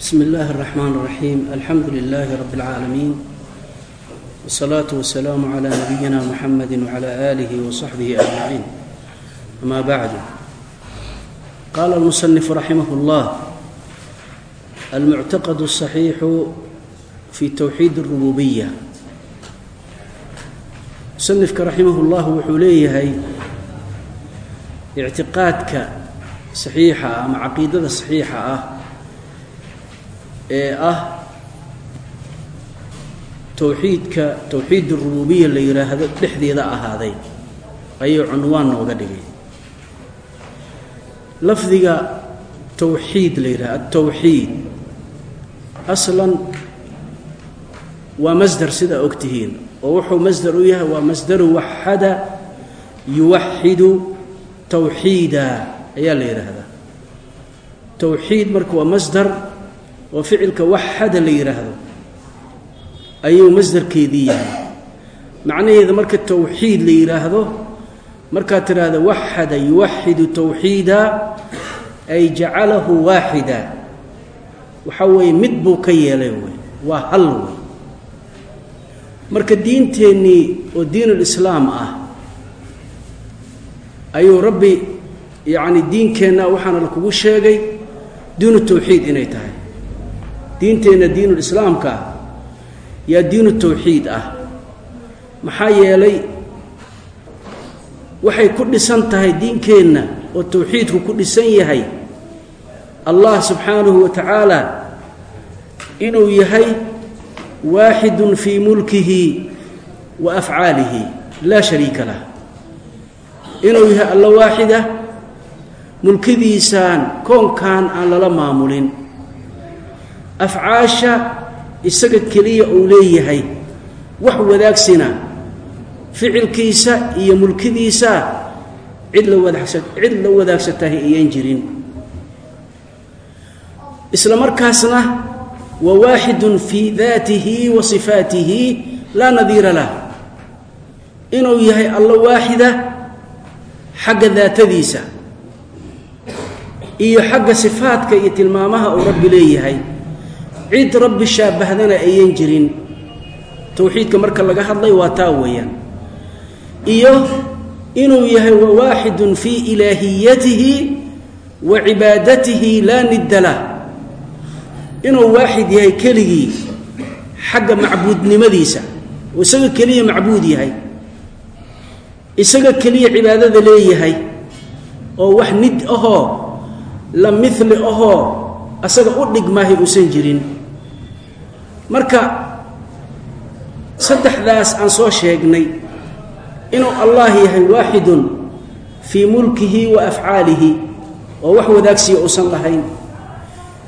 بسم الله الرحمن الرحيم الحمد لله رب العالمين والصلاة والسلام على نبينا محمد وعلى آله وصحبه أجمعين أما بعد قال المصنف رحمه الله المعتقد الصحيح في توحيد الربوبية musanifka raximah ullah wuxuu leeyahay ictiqaadka saxiixa ah ama caqiidada saxiixa ah ee ah towxiidka towxiid urububiya la yidhaahdo dhexdeeda ahaaday. Ayuu cunwaan nooga dhigay. Lafdiga towxiid la yidhahdo atowxiid aslan waa masdar sidaa og oo wuxuu masdar u yahay waa masdaru waxada yuwaxidu towxiida ayaa la yidhaahdaa towxiid marka waa masdar oo ficilka waxada la yidhaahdo ayuu masdarkeedii yahay. Macnaheeda marka towxiid la yidhaahdo markaad tidhaahdo waxada yuwaxidu towxiida ay jacalahu waaxida. Waxa weeye mid buu ka yeelay wey waa hal wey. Marka diinteennii oo diinulislaam ah ayuu rabbi yacni diinkeenna waxaana lakugu sheegay diinu tawxiid inay tahay diinteenna diinulislaamka ah yaa diinu tawxiid ah. Maxaa yeelay waxay ku dhisan tahay diinkeenna oo tawxiidku ku dhisan yahay allah subxaanahu wa tacaala inuu yahay waaxidun fii mulkihi wa afcaalihi laa shariika lah. Inuu yahay alla waaxida mulkidiisaan koonkan aan lala maamulin afcaasha isaga keliya uu leeyahay. Wax wadaagsina ficilkiisa iyo mulkidiisa cid la wadaagsa la wadaagsatahay iyan jirin. Isla markaasna wa waaxidun fii daatihi wa sifaatihi laa nadiira lah. Inuu yahay allo waaxida xagga daatadiisa iyo xagga sifaadka iyo tilmaamaha uu rabbi leeyahay cid rabbi shaabahdana ayan jirin. Towxiidka marka laga hadlay waa taa weeyaan. Iyo inuu yahay wa waaxidun fii ilaahiyatihi wa cibaadatihi laa nidda lah. Inuu waaxid yahay keligii xagga macbuudnimadiisa. Oo isaga keliya macbuud yahay. Isaga keliya cibaadada leeyahay. Oo wax nid ahoo la mili ahoo asaga u dhigmaahay uusan jirin marka saddexdaas aan soo sheegnay inuu allah yahay waaxidun fii mulkihi wa afcaalihi oo wax wadaagsiya uusan lahayn.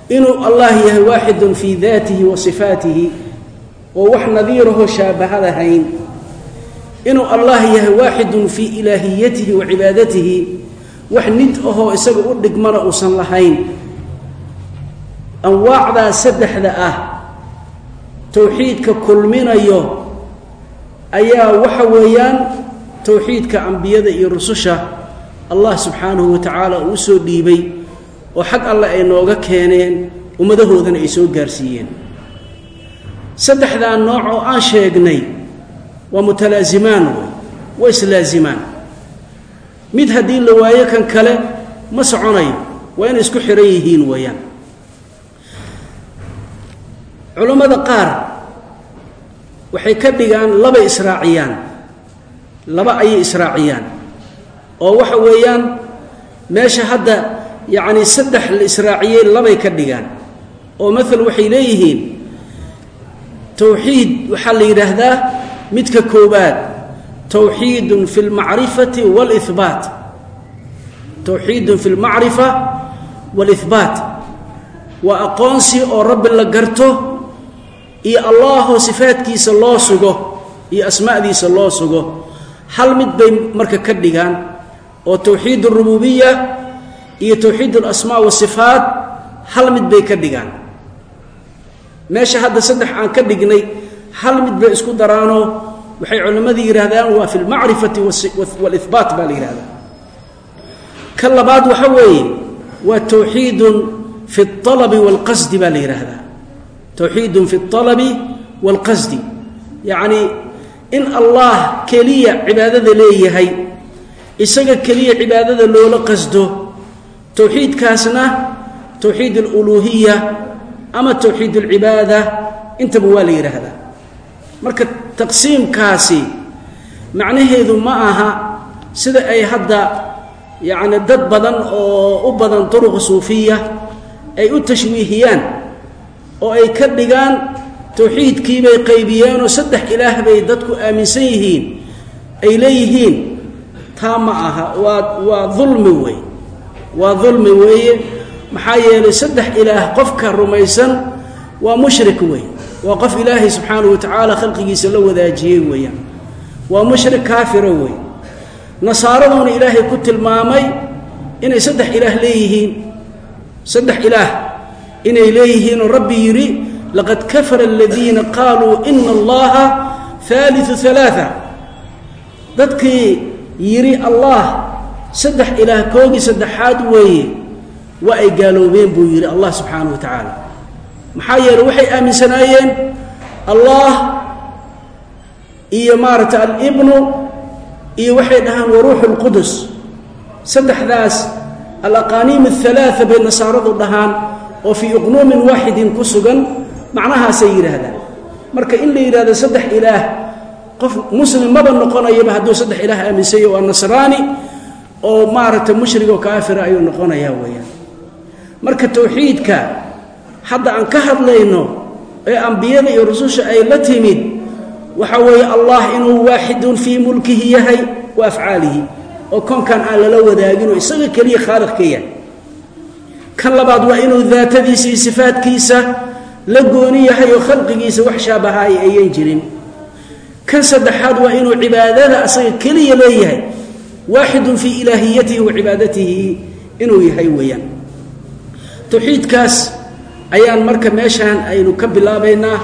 Inuu allah yahay waaxidun fii daatihi wa sifaatihi oo wax nadiiraho shaabahadahayn inuu allah yahay waaxidun fii ilaahiyatihi wa cibaadatihi wax nid ahoo isaga u dhigmana uusan lahayn. Anwaacdaas saddexda ah towxiidka kulminayo ayaa waxa weeyaan towxiidka ambiyada iyo rususha allah subxaanahu wa tacaala uu u soo dhiibay oo xag alle ay nooga keeneen ummadahoodana ay soo gaarsiiyeen. Saddexdaa nooc oo aan sheegnay waa mutalaazimaan wey waa islaazimaan mid haddii la waayo kan kale ma soconayo waa inay isku xihan yihiin weeyaan culammada qaar waxay ka dhigaan labay israaciyaan laba ayay israaciyaan. Oo waxa weeyaan meesha hadda yacni saddex la israaciyey labay ka dhigaan. Oo maal waxay leeyihiin towxiid waxaa la yidhaahdaa midka koowaad towxiidun fi lmacrifati wاlihbaat towxiidun fi lmacrifa wاlihbaat waa aqoonsi oo rabbi la garto iyo allaahoo sifaadkiisa loo sugo iyo asmaadiisa loo sugo hal mid bay marka ka dhigaan oo towxiid اrububiya iyo towxiid alasmaa wasifaat hal mid bay ka dhigaan meesha hadda saddex aan ka dhignay hal mid bay isku daraanoo waxay culimmadii yidhaahdaan waa fi lmacrifati wاlihbaat baa la yidhahdaa ka labaad waxa weeye waa towxiidun fi اalabi wاlqasdi baa la yidhaahdaa towxiidun fi اalabi wاlqasdi yacnii in allah keliya cibaadada leeyahay isaga keliya cibaadada loola qasdo towxiidkaasna towxiid aluluuhiya ama towxiid alcibaada intaba waa la yidhaahdaa marka taqsiimkaasi macnaheedu ma aha sida ay hadda yacni dad badan oo u badan duruqa suufiya ay u tashwiihiyaan oo ay ka dhigaan towxiidkiibay qaybiyeenoo saddex ilaah bay dadku aaminsan yihiin ay leeyihiin taa ma aha waa waa dulmi wey waa dulmi weeye maxaa yeelay saddex ilaah qofka rumaysan waa mushrik wey waa qof ilaahay subxaanahu wa tacaala khalqigiisa la wadaajiyey weeyaan waa mushrik kaafira wey nasaaraduna ilaahay ku tilmaamay inay saddex ilaah leeyihiin saddex ilaah inay leeyihiin oo rabbi yidhi laqad kafara aladiina qaaluu ina allaha haaliu alaaa dadkii yidhi allah saddex ilaah koogii saddexaad weeye. Waa ay gaaloobeen buu yidhi allah subxaana wa tacaala. Maxaa yeele waxay aaminsanaayeen allah iyo maaragtay alibnu iyo waxay dhahaan wa ruuxu lqudus saddexdaas alaqaaniim aalaaa bay nasaaradu dhahaan oo fii uqnuumin waaxidin ku sugan macnahaasay yidhaahdaan. Marka in la yidhahdo saddex ilaah qof muslim maba noqonayaba hadduu saddex ilaah aaminsanya waa nasraani oo maaragtay mushrig oo kaafira ayuu noqonayaa weeyaan. Marka towxiidka hadda aan ka hadlayno ee ambiyada iyo rususha ay la timid waxa weeye allah inuu waaxidun fii mulkihi yahay wa afcaalihi oo koonkan aan lala wadaagino isaga keliya khaaliq ka yahay kan labaad waa inuu daatadiisa iyo sifaadkiisa la gooni yahay oo khalqigiisa wax shaabahaaya ayan jirin. Kan saddexaad waa inuu cibaadada asaga keliya leeyahay waaxidun fii ilaahiyatihi wa cibaadatihi inuu yahay weeyaan. Towxiidkaas ayaan marka meeshaan aynu ka bilaabaynaa.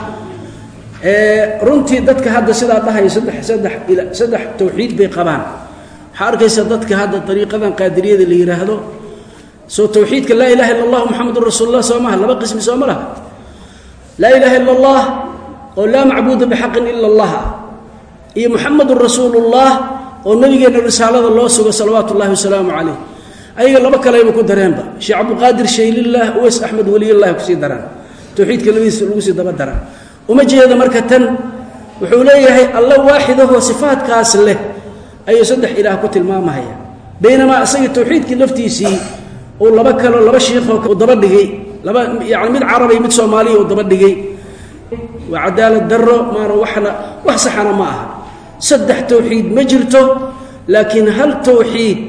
Runtii dadka hadda sidaa dhahayo saddex towxiid bay qabaan. Waxaa arkaysa dadka hadda ariiqadan qaadiriyada la yidhaahdo soo towxiidka laa ilaha illa allah muxamedun rasuul lah soo maha laba qismi soo ma laha. Laa ilaha illa allah oo laa macbuuda bixaqin ila allah. Ah iyo muxamedun rasuulullah oo nabigeenna risaalada loo sugo salawaatu ullahi wasalaamu calayh. Ayaga laba kaleyba ku dareenba. Sheekh cabdulqaadir shaylilah uweys axmed weliylah ku sii daraan. Towxiidka labadiisa lagu sii daba daraan. Uma jeeda marka tan wuxuu leeyahay alla waaxidahoo sifaadkaas leh ayuu saddex ilaah ku tilmaamahaya. Baynamaa isaga towxiidkii laftiisii uu laba kaloo laba shiikhoo daba dhigay laba yani mid carabay mid soomaaliya uu daba dhigay. Waa cadaalad daro maana waxna wax saxana ma aha. Saddex towxiid ma jirto laakiin hal towxiid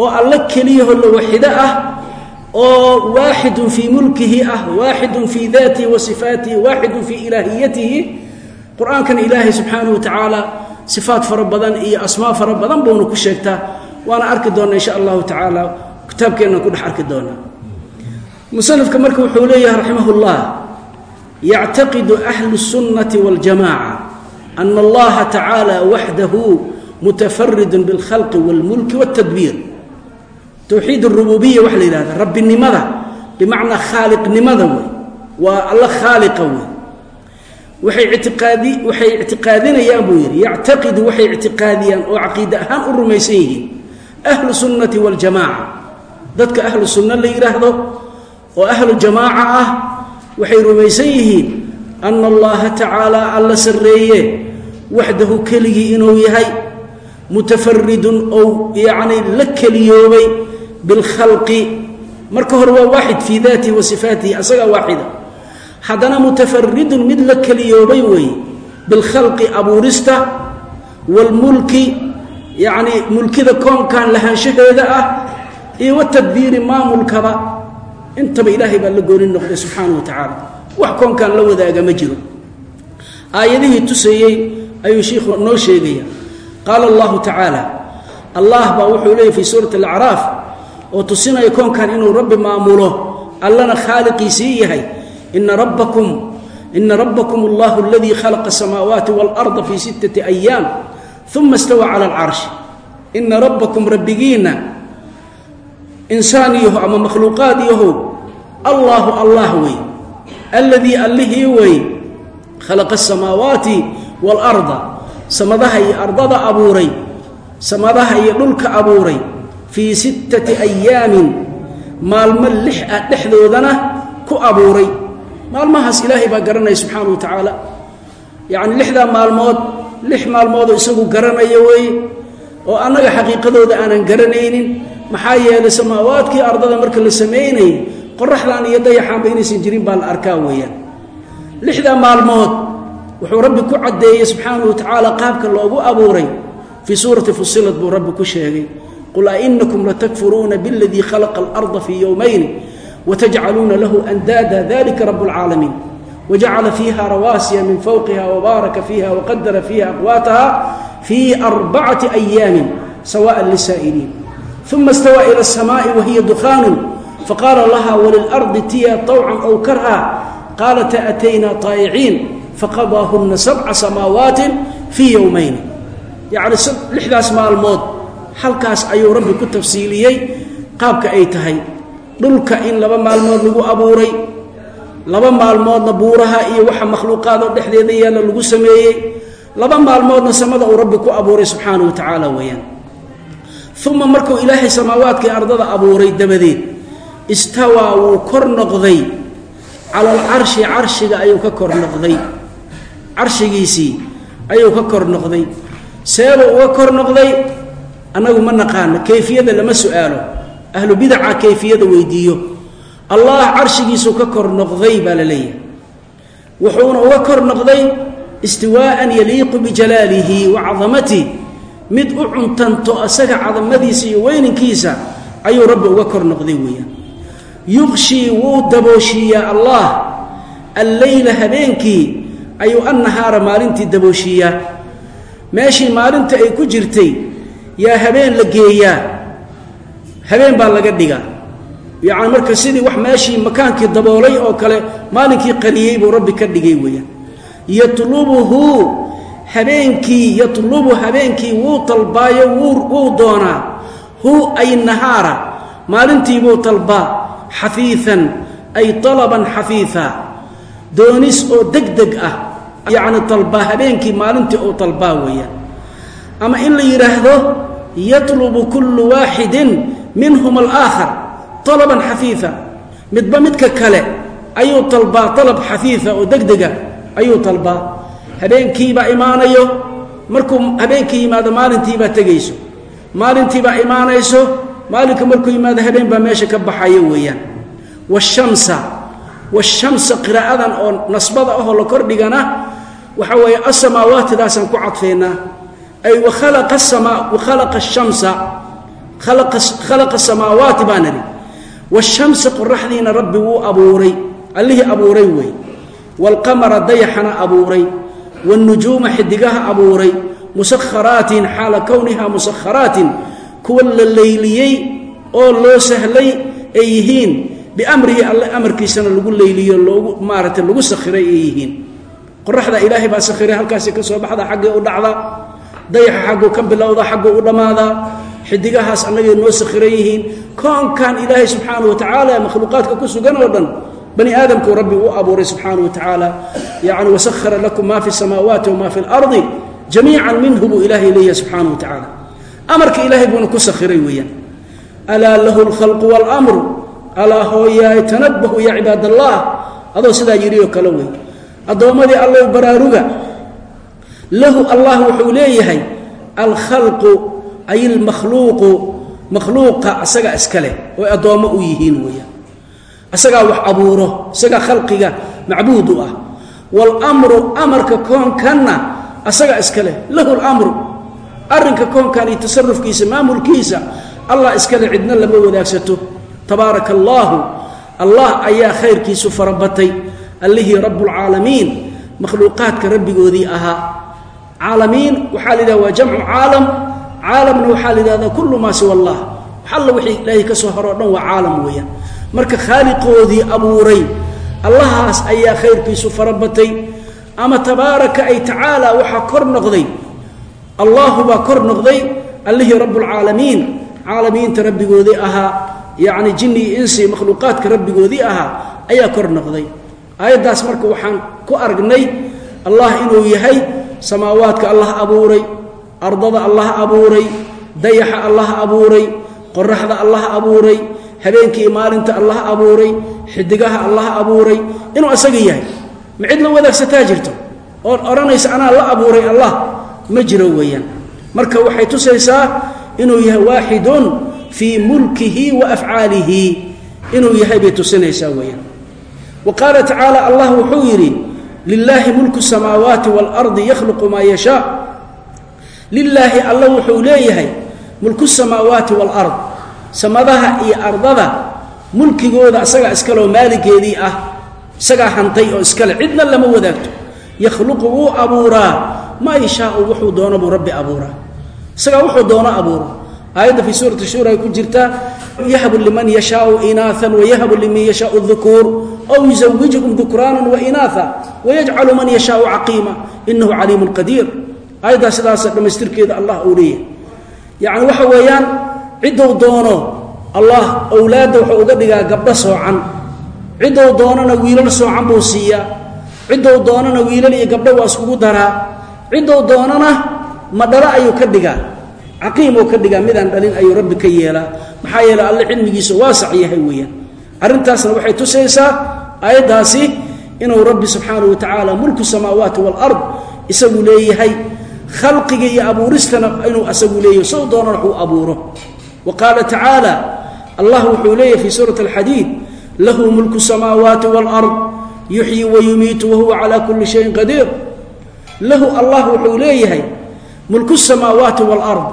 oo alla keliyaho la waxido ah oo waaxidun fii mulkihi ah waaxidun fii daatihi wa sifaatihi waaxidun fii ilaahiyatihi qur'aankan ilaahay subxaanahu wa tacaala sifaat fara badan iyo asmaa fara badan buuna ku sheegtaa. Waana arki doonnaa insha allahu tacaala kitaabkeenna ku dhex arki doonaa musanifka marka wuxuu leeyahay raximah اllah yactaqidu ahlu الsunnati wاljamaca ana allaha tacaala waxdahu mutafarid biاlkhalqi wاlmulki wاtadbiir towxiid اrububiya waxa la yidhahda rabbinimada bimacnaa khaaliqnimada wey waa alla khaaliqa wey waay itiaadi waxay ictiqaadinayaan buu yidhi yactaqidu waxay ictiqaadiyaan oo caqiide ahaan u rumaysan yihiin ahlu sunnati waljamaaca dadka ahlu sunna la yidhaahdo oo ahlu jamaaca ah waxay rumaysan yihiin ana allaha tacaala alla sarreeye waxdahu keligii inuu yahay mutafaridun ou yacni la keliyoobay bilkhalqi marka hore waa waaxid fii daatihi wa sifaatihi asagaa waaxida haddana mutafaridun mid la keliyoobay weeye bilkhalqi abuurista waalmulki yacnii mulkida koonkan lahaanshaheeda ah iyo watadbiiri maamulkaba. Intaba ilaahay baa la gooni noqday subxaana wa tacaala. Wax koonkan la wadaaga ma jiro. Aayadihii tusayey ayuu shiikhu noo sheegaya. Qaala allahu tacaala allah baa wuxuu leeyay fii suurati alacraaf oo tusinaya koonkan inuu rabbi maamulo allana khaaliqiisii yahay. Ina rabbakum ina rabbakum allahu aladii khalaqa asamaawaati waalarda fii sittati ayaam uma istawaa cala alcarshi ina rabbakum rabbigiinna insaan yaho ama makhluuqaad yahow allaahu allah wey. Alladii allihii wey. Khalaqa asamaawaati waalarda samadaha iyo ardada abuuray. Samadaha iyo dhulka abuuray. Fii sittati ayaamin maalmo lix ah dhexdoodana ku abuuray. Maalmahaas ilaahay baa garanaya subxaana wa tacaala. Yacni lixdaa maalmood lix maalmoodoo isagu garanaya weeye oo annaga xaqiiqadooda aanan garanaynin maxaa yeelay samaawaadkii ardada marka la sameynayay qoraxdan iyo dayaxaanba inaysan jirin baa la arkaa weeyaan. Lixdaa maalmood wuxuu rabbi ku caddeeyey subxaanau wa tacaala qaabka loogu abuuray. Fii suurati fusilad buu rabbi ku sheegay qul ainakum latakfuruuna biladii khalaqa alarda fii yowmayn watajcaluuna lahu andaada dalika rabu lcaalamiin wajacala fiiha rawaasiya min fowqiha wabaaraka fiiha waqadara fiiha aqwaataha fii arbacati ayaamin sawaan lisaa'iliin uma istawaa ila asamaai wahiya dukaanun faqaala laha walilardi tiya طawcan ow karha qaalata ataynaa طaayiciin faqadaahuna sabca samaawaatin fii yowmayni yacni lixdaas maalmood halkaas ayuu rabbi ku tafsiiliyey qaabka ay tahay dhulka in laba maalmood lagu abuuray laba maalmoodna buuraha iyo waxa makhluuqaadoo dhexdeeda yaalla lagu sameeyey laba maalmoodna samada uu rabbi ku abuuray subxaanah wa tacaala weeyaan uma markuu ilaahay samaawaadkai ardada abuuray dabadeed istawaa wuu kor noqday. Cala alcarshi carshiga ayuu ka kor noqday. Carshigiisii ayuu ka kor noqday. Seeba uga kor noqday annagu ma naqaano kayfiyada lama su'aalo. Ahlu bidaca kayfiyada weydiiyo. Allah carshigiisuu ka kor noqday baa la leeyahay. Wuxuuna uga kor noqday istiwaa'an yaliiqu bijalaalihi wa cadamatih mid u cuntanto asaga cadamadiisa iyo weyninkiisa ayuu rabbi uga kor noqday weeyaan. Yuqshii wuu dabooshiiyaa allah. Alleyla habeenkii ayuu annahaara maalintii dabooshiiyaa. Meeshii maalinta ay ku jirtay yaa habeen la geeyaa. Habeen baa laga dhigaa. Yacni marka sidii wax meeshii makaankii daboolay oo kale maalinkii qaliyey buu rabbi ka dhigay weeyaan. Yatlubuhu habeenkii yatlubu habeenkii wuu talbaayo wuu doonaa hu ay nahaara maalintii buu talbaa xafiian ay alaban xafiifa doonis oo deg deg ah yacni talbaa habeenkii maalintii oo talbaa weeyaan ama in la yidhaahdo yatlubu kullu waaxidin minhum alaakhar alaban xafiifa. Midba midka kale ayuu talbaa alab xafiifa oo deg dega ayuu talbaa habeenkiibaa imaanayo markuu habeenkii yimaado maalintiibaa tegayso. Maalintiibaa imaanayso maalinka markuu yimaado habeen baa meesha ka baxayo weeyaan. Washamsa washamsa qiraa'adan oo nasbada ahoo la kordhigana waxa weeye asamaawaatidaasaan ku cadfaynaa ay wakhalaqa ashamsa khalaqa samaawaati baa nidhi washamsa qoraxdiina rabbi wuu abuuray allihii abuuray wey waalqamara dayaxana abuuray wاlnujuuma xidigaha abuuray musakharaatin xaala kowniha musakharaatin kuwa la leyliyey oo loo sahlay ay yihiin biamrihi alle amarkiisana lagu leyliyo loogu maaragtay lagu sakhiray ay yihiin qoraxda ilaahay baa sakhiray halkaasi ka soo baxda xaggay u dhacda dayaxa xagguu ka bilowda xagguu u dhammaadaa xidigahaas annagay noo sakhiran yihiin koonkan ilaahay subxaana wa tacaala makhluuqaadka ku sugan oo dhan bani aadamku rabbi u abuuray subxaanau watacaala yani wasahara lakum maa fi samaawaati wamaa fi lardi jamiican minhu buu ilaahay leeyahay subxaana wa tacaala amarka ilaahay buuna ku sakhiray weeyaan. Alaa lahu lkhalqu wاlmru alaa hooyaay tanabbahu yaa cibaad allah adoo sidaa yidhi oo kale wey addoommadii allow baraaruga lahu allah wuxuu leeyahay alkhalqu ay lmakhluuqu makhluuqa asaga iskale oy addoommo u yihiin weeyaan asagaa wax abuuro isagaa khalqiga macbuud u ah. Wاlmru amarka koonkanna asaga iska leh. Lahu اlmru arrinka koonkan iyo tasarufkiisa maamulkiisa allah iskale cidna lama wadaagsato. Tabaaraka allaahu allah ayaa khayrkiisu farabatay allihii rabbulcaalamiin makhluuqaadka rabbigoodii ahaa. Caalamiin waxaa la yidhahda waa jamcu caalam. Caalamna waxaa la yidhahdaa kullu maa siwa allah. Wax wixii ilaahay ka soo haro dhan waa caalam weeyaan marka khaaliqoodii abuuray allahaas ayaa khayrkiisu farabatay. Ama tabaaraka ay tacaala waxaa kor noqday. Allahu baa kor noqday. Allihii rabbulcaalamiin caalamiinta rabbigoodii ahaa yacni jinni iyo insi makhluuqaadka rabbigoodii ahaa ayaa kor noqday. Aayaddaas marka waxaan ku aragnay allah inuu yahay samaawaadka allah abuuray ardada allah abuuray dayaxa allah abuuray qoraxda allah abuuray habeenkii maalinta allah abuuray xidigaha allah abuuray inuu asaga yahay. Ma cid la wadaagsataa jirto? Oon odhanaysa anaa la abuuray allah ma jiro weeyaan. Marka waxay tusaysaa inuu yahay waaxidun fii mulkihi wa afcaalihi. Inuu yahay bay tusinaysaa weeyaan. Wa qaala tacaala allah wuxuu yidhi lilaahi mulku samaawaati waalardi yakhluqu maa yashaa. Lilaahi alla wuxuu leeyahay mulku samaawaati waalard samadaha iyo ardada mulkigooda asagaa iskaleo maaligeedii ah isagaa hantay oo iskale. Cidna lama wadaagto. Yakhluqu wuu abuuraa. Maa yashaau wuxuu doono buu rabbi abuuraa. Isagaa wuxuu doono abuuro aayadda fii suurati shuura ay ku jirtaa yahbu liman yashaau inaaan wayahbu liman yashaau dukuur aw yuzawijhum dukraana wainaaa wayajcalu man yashaau caqiima inahu caliimun qadiir. Aayaddaa sidaas dhammaystirkeeda allah uu leeyahay. Yacni waxa weeyaan ciddou doono allah awlaadda wuxuu uga dhigaa gabdho soocan. Ciddou doonana wiilal soocan buu siiyaa ciddou doonana wiilal iyo gabdho waa iskugu daraa. Ciddou doonana madhalo ayuu ka dhigaa. Caqiimuu ka dhigaa midaan dhalin ayuu rabbi ka yeelaa. Maxaa yeele alle cilmigiisa waasac yahay weeyaan. Arrintaasna waxay tusaysaa aayaddaasi inuu rabbi subxaanahu wa tacaala mulku samaawaati waalard isagu leeyahay khalqiga iyo abuuristana inuu asagu leeyahay. Sow doonana waxuu abuuro qaala tacaala allah wuxuu leeyahay fii suurati alxadiid lahu mulku samaawaati waalard yuxyi wayumiitu wahuwa calaa kulli shayin qadiir. Lahu allah wuxuu leeyahay mulku samaawaati waalard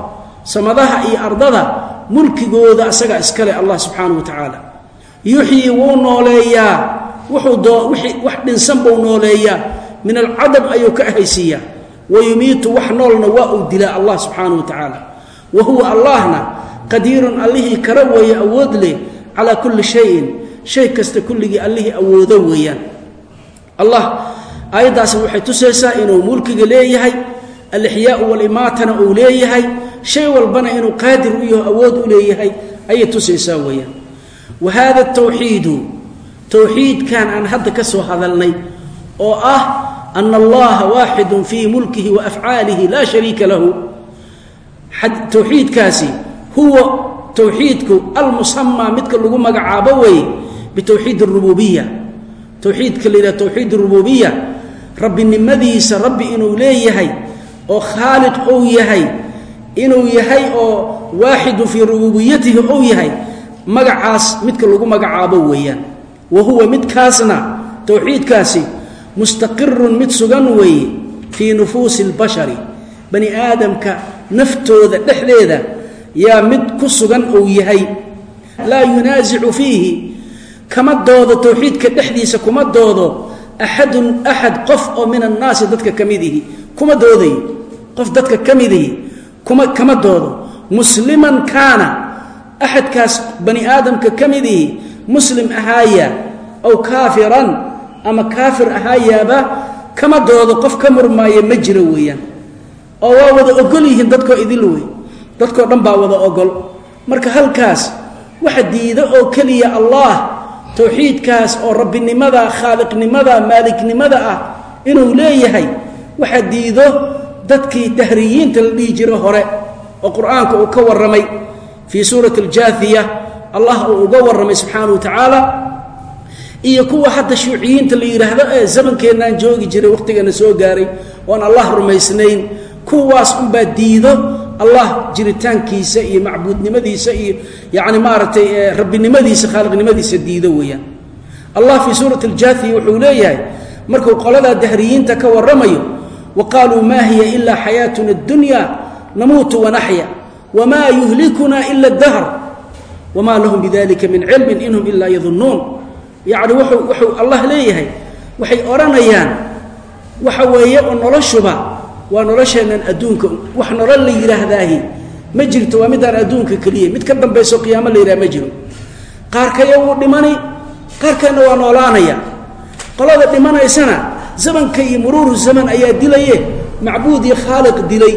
samadaha iyo ardada mulkigooda asagaa iskale allah subxaanahu wa tacaala yuxyi wuu nooleeyaa wii wax dhinsan buu nooleeyaa min alcadam ayuu ka ahaysiiyaa. Wayumiitu wax noolna waa uu dilaa allah subxaanahu wa tacaala wa huwa allahna qadiirun allihii kara weeye awood leh calaa kulli shayin. Shay kasta kulligii allihii awoodo weeyaan. Allah aayaddaasi waxay tusaysaa inuu mulkiga leeyahay alixyaau walimaatana uu leeyahay shay walbana inuu qaadir u yaho awood u leeyahay ayay tusaysaa weeyaan. Wa haada tawxiidu towxiidkan aan hadda ka soo hadalnay oo ah ana allaha waaxidun fii mulkihi wa afcaalihi laa shariika lahu. Towxiidkaasi huwa towxiidku almusamaa midka lagu magacaabo weeye bitowxiid rububiya towxiidka layidhaha towxiid rububiya rabbinimadiisa rabbi inuu leeyahay oo khaaliq ou yahay inuu yahay oo waaxidu fii rububiyatihi ou yahay magacaas midka lagu magacaabo weeyaan. Wa huwa midkaasna towxiidkaasi mustaqirun mid sugan weeye fii nufuusi اlbashari bani aadamka naftooda dhexdeeda yaa mid ku sugan ou yahay. Laa yunaasicu fiihi. Kama doodo towxiidka dhexdiisa kuma doodo axadun axad qof oo min annaasi dadka ka midihi kuma doodayo qof dadka ka midihi kuma kama doodo. Musliman kaana. Axadkaas bani aadamka ka midihi muslim ahaaya aw kaafiran ama kaafir ahaayaaba kama doodo qof ka murmaaya ma jiro weeyaan. Oo waa wada ogol yihiin dadkoo idil wey dadkoo dhan baa wada ogol. Marka halkaas waxa diida oo keliya allah towxiidkaas oo rabbinimada khaaliqnimada maaliknimada ah inuu leeyahay waxa diido dadkii dahriyiinta la dhihi jiro hore oo qur'aanka uu ka warramay. Fii suurati aljaathiya allah uu uga warramay subxaana wa tacaala iyo kuwa hadda shuuciyiinta la yidhaahdo ee zamankeenaan joogi jiray wakhtigana soo gaaray oon allah rumaysnayn kuwaas unbaa diido allah jiritaankiisa iyo macbuudnimadiisa iyo yani maaragtay rabbinimadiisa khaaliqnimadiisa diido weeyaan. Allah fii suurati aljaathiya wuxuu leeyahay markuu qoladaa dahriyiinta ka warramayo wa qaaluu maa hiya ilaa xayaatuna addunya namuutu wanaxya wamaa yuhlikuna ila dahr wamaa lahum bidalika min cilmin inhum ilaa yadunnuun yacni wuxuu wuxuu allah leeyahay waxay odhanayaan waxa weeye oo noloshuba waa nolosheennan adduunka wax nolol la yidhaahdaahi ma jirto waa midaan adduunka keliya. Mid ka dambayso qiyaamo la yidhaha ma jiro. Qaarkaya wuu dhimani qaarkeenna waa noolaanaya. Qolada dhimanaysana zamanka iyo muruuru zaman ayaa dilaye macbuud iyo khaaliq dilay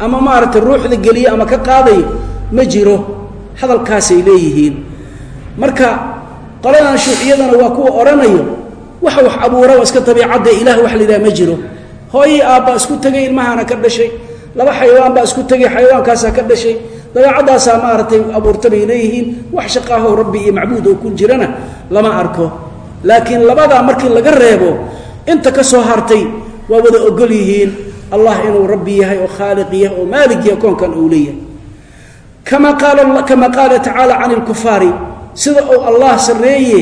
ama maaragtay ruuxda geliye ama ka qaadayo ma jiro. Hadalkaasay leeyihiin. Marka qoladan shuuciyadana waa kuwa odhanayo wax wax abuuraba iska dabiicadda ilaah wax layidhaha ma jiro hooyii aabbaa isku tegay ilmahana ka dhashay. Laba xayawaan baa isku tegay xayawaankaasaa ka dhashay. Dabeecaddaasaa maaragtay abuurta bay leeyihiin. Wax shaqaaho rabbi iyo macbuud oo ku jirana lama arko. Laakiin labadaa markii laga reebo inta ka soo hartay waa wada ogol yihiin allah inuu rabbi yahay oo khaaliq yahay oo maalig yahay koonkan uu leeyahay. Kama qaala tacaala can ilkufaari sida uu allah sarreeye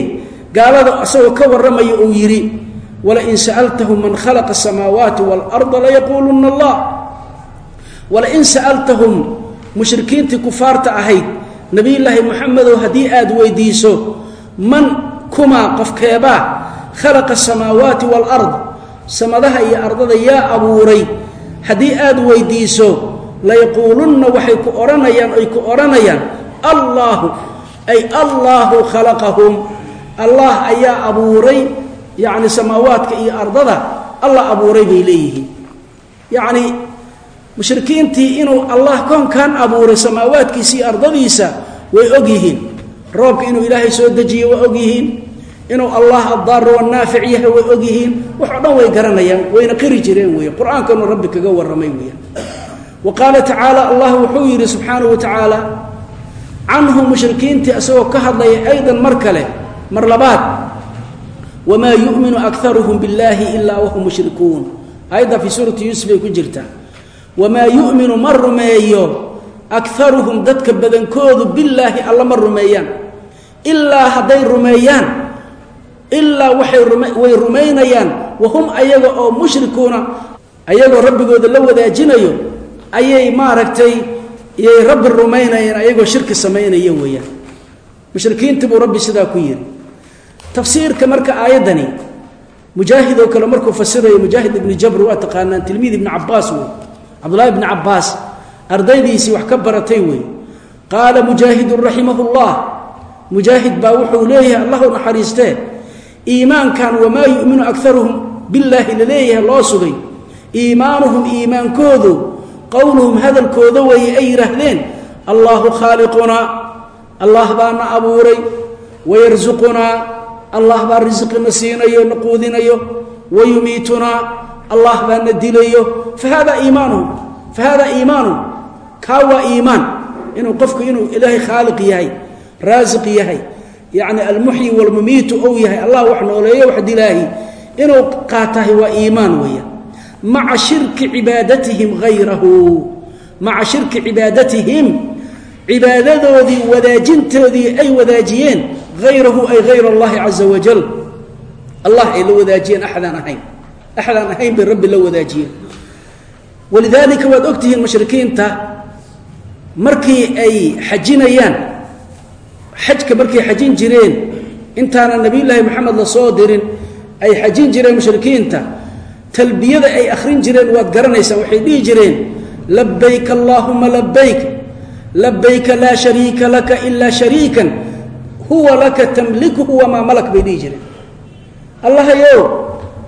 gaalada isagoo ka warramaya uu yidhi walain sa'altahum man khalaqa asamaawaati waalarda layaquuluna allah walain sa'altahum mushrikiintii kufaarta ahayd nebiyullaahi moxamedow haddii aad weydiiso man kumaa qofkeebaa khalaqa asamaawaati waalard samadaha iyo ardada yaa abuuray haddii aad weydiiso layaquulunna waxay ku odhanayaan ay ku odhanayaan allaahu ay allaahu khalaqahum allah ayaa abuuray yacni samaawaadka iyo ardada allah abuuray bay leeyihiin. Yacni mushrikiintii inuu allah koonkan abuuray samaawaadkiisa iyo ardadiisa way og yihiin. Roobka inuu ilaahay soo dejiye waa og yihiin. Inuu allah addaar wanaafic yahay way og yihiin. Wax o dhan way garanayaan wayna qiri jireen weya qur'aankanu rabbi kaga warramay weya wa qaala tacaala allah wuxuu yidhi subxaanahu wa tacaala canhum mushrikiintii isagoo ka hadlaya aydan mar kale mar labaad wamaa yu'minu akaruhum biاllaahi ilaa wahum mushrikuun aayadda fii suurati yuusuf bay ku jirtaa wamaa yu'minu ma rumeeyo akaruhum dadka badankoodu billaahi alla ma rumeeyaan. ilaa hadday rumeeyaan. ilaa way rumaynayaan wahum ayaga oo mushrikuuna ayagoo rabbigooda la wadaajinayo ayay maaragtay iyay rabbi rumaynayeen ayagoo shirki samaynaya weeyaan. Mushrikiintii buu rabbi sidaa ku yidhi tafsiirka marka aayaddani mujaahid oo kale markuu fasirayo mujaahid ibni jabr waa taqaanaan tilmiid ibni cabaas wey cabdullahi ibni cabaas ardaydiisii wax ka baratay wey qaala mujaahidun raximahu llah mujaahid baa wuxuu leeyahay allahu naxariistee iimaankan wamaa yuminu akaruhum billaahi la leeyahay loo sugay iimaanuhum iimaankoodu qowluhum hadalkooda weeye ay yidhaahdeen allaahu khaaliqunaa allah baana abuuray wayarsuqunaa allah baa risqina siinayo na quudinayo. Wayumiitunaa allah baa na dilayo. Fahada iimaanuhum fahada iimaanuhum kaa waa iimaan. Inuu qofku inuu ilaahay khaaliq yahay raasiq yahay yacni almuxyi walmumiitu ou yahay allah wax nooleeyo wax dilaahi. Inuu qaatahay waa iimaan weeyaan maca shirki cibaadatihim hayrahu maca shirki cibaadatihim cibaadadoodii wadaajintoodii ay wadaajiyeen hayrahu ay hayr allahi caza wajal allah ay la wadaajiyeen axdaan ahayn axdaan ahayn bay rabbi la wadaajiyeen walidaalika waad ogtihiin mushrikiinta markii ay xajinayaan xajka markay xajin jireen intaana nebiyullaahi moxamed la soo dirin ay xajin jireen mushrikiinta talbiyada ay akhrin jireen waad garanaysaan waxay dhihi jireen labayk allaahuma labayk labayka laa shariika laka ilaa shariikan huwa laka tamlikuhu wamaa malak bay dhihi jireen. Allahayow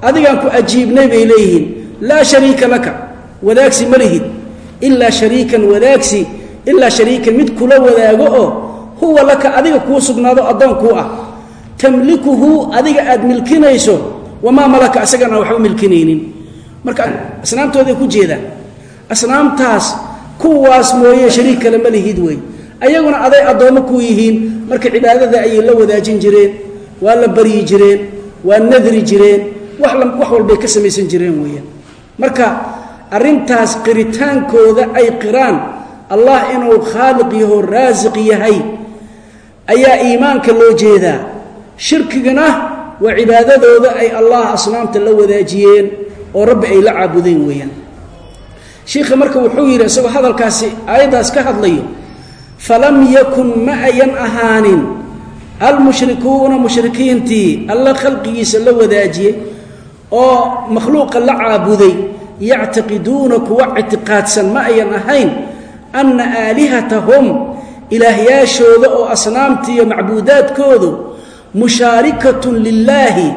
adigaan ku ajiibnay bay leeyihiin. Laa shariika laka wadaagsi ma lihid. Ilaa shariikan wadaagsi ilaa shariikan mid kula wadaago oo huwa laka adiga kuu sugnaado addoon kuu ah. Tamlikuhu adiga aad milkinayso wamaa malaka asagana waxba milkinaynin. Marka asnaamtooday ku jeedaan. Asnaamtaas kuwaas mooye shariik kale ma lihid wey ayaguna aday addoommo ku yihiin. Marka cibaadada ayay la wadaajin jireen waa la baryi jireen waa nadri jireen wax walbay ka samaysan jireen weeyaan. Marka arrintaas qiritaankooda ay qiraan allah inuu khaaliq yaho raasiq yahay ayaa iimaanka loo jeedaa. Shirkigana waa cibaadadooda ay allah asnaamta la wadaajiyeen oo rabbi ay la caabudeen weeyaan. Shiikha marka wuxuu yidhi isagoo hadalkaasi aayaddaas ka hadlayo falam yakun ma ayan ahaanin almushrikuuna mushrikiintii alla khalqigiisa la wadaajiyey oo makhluuqa la caabuday yactiqiduuna kuwa ictiqaadsan ma ayan ahayn anna aalihatahum ilaahyaashooda oo asnaamtiiyo macbuudaadkoodu mushaarikatun lilaahi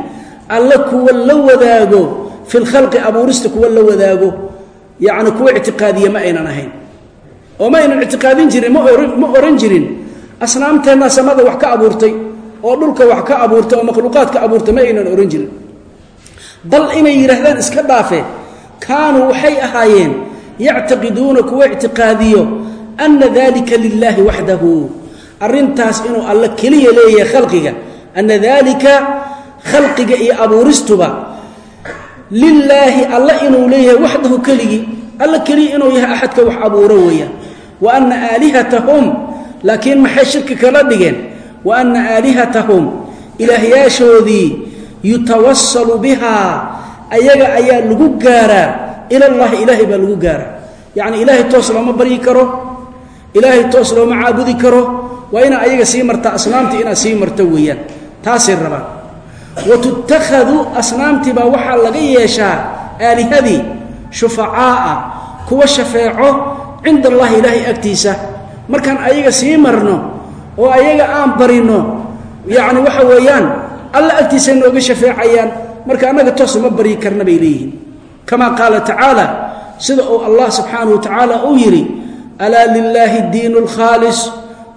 alla kuwa la wadaago fi lkhalqi abuurista kuwa la wadaago yacni kuwa ictiqaadiya ma aynan ahayn oo ma aynan ictiqaadin jirin ma ohan jirin. Asnaamteenna samada wax ka abuurtay oo dhulka wax ka abuurtay oo makhluuqaad ka abuurtay ma aynan ohan jirin. Bal inay yidhaahdaan iska dhaafe kaanuu waxay ahaayeen yactaqiduuna kuwa ictiqaadiyo ana dalika lilaahi waxdahu. Arintaas inuu alla keliya leeyahay khalqiga ana dalika khalqiga iyo abuuristuba lilaahi alla inuu leeyahay waxdahu keligii alla keliya inuu yahay axadka wax abuuro weeyaan wa ana aalihatahum laakiin maxay shirki kala dhigeen? Wa ana aalihatahum ilaahyaashoodii yutawasalu bihaa ayaga ayaa lagu gaaraa. Ila llahi ilaahay baa lagu gaaraa. Yacni ilaahay toos looma baryi karo ilaahay toos looma caabudi karo. Waa inaa ayaga sii marta asnaamta inaad sii marto weeyaan. Taasay rabaan. Wa tutakhadu asnaamtii baa waxaa laga yeeshaa aalihadii shufacaa'a kuwa shafeeco cinda allahi ilaahay agtiisa markaan ayaga sii marno oo ayaga aan barino yacni waxa weeyaan alla agtiisay nooga shafeecayaan marka annaga toos uma baryi karna bay leeyihiin kama qaala tacaala sida uu allah subxaanahu wa tacaala uu yidhi alaa lilaahi diinu اlkhaalis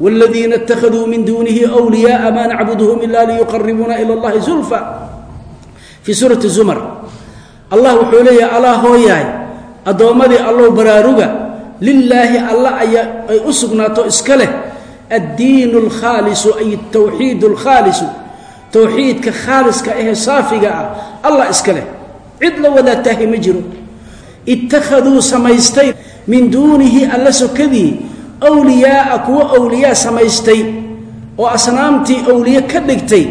wاladiina اtakhaduu min duunihi wliyaaa maa nacbuduhum ila liyuqaribuuna ila اllahi zulfa fii suurati zumar allah wuxuu leeyahay alaa hooyahay addoommadii allow baraaruga lilaahi alla ay u sugnaato iska leh addiin اlkhaalisu ay tawxiid اlkhaalisu towxiidka khaaliska ahee saafiga ah allah iska leh. Cid la wadaagtaahi ma jiro. Ittakhaduu samaystay min duunihi alla sokadii wliyaaa kuwa wliyaa samaystay oo asnaamtii awliye ka dhigtay.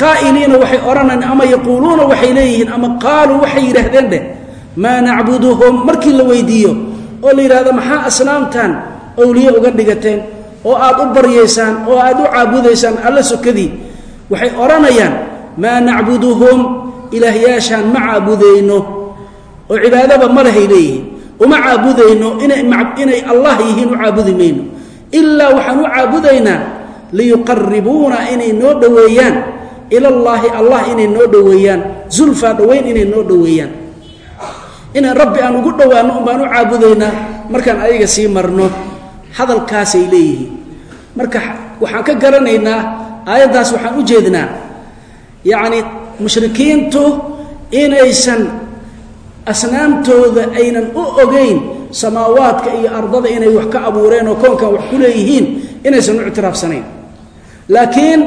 Qaa'iliina waxay odhanayaan ama yaquuluuna waxay leeyihiin ama qaaluu waxay yidhaahdeen dheh maa nacbuduhum. Markii la weydiiyo oo la yidhahdo maxaa asnaamtan awliye uga dhigateen oo aad u baryaysaan oo aad u caabudaysaan alla sokadii waxay odhanayaan maa nacbuduhum ilaahyaashaan ma caabudayno. oo cibaadaba ma lehay leeyihiin uma caabudayno inay allah yihiin u caabudi mayno. Ilaa waxaan u caabudaynaa liyuqaribuuna inay noo dhoweeyaan ilallaahi allah inay noo dhoweeyaan zulfaa dhoweyn inay noo dhoweeyaan inaan rabbi aan ugu dhowaano un baan u caabudaynaa markaan ayaga sii marno hadalkaasay leeyihiin. Marka waxaan ka garanaynaa aayaddaas waxaan u jeednaa yacni mushrikiintu inaysan asnaamtooda aynan u ogeyn samaawaadka iyo ardada inay wax ka abuureen oo koonkan wax ku leeyihiin inaysan u ictiraafsanayn. Laakiin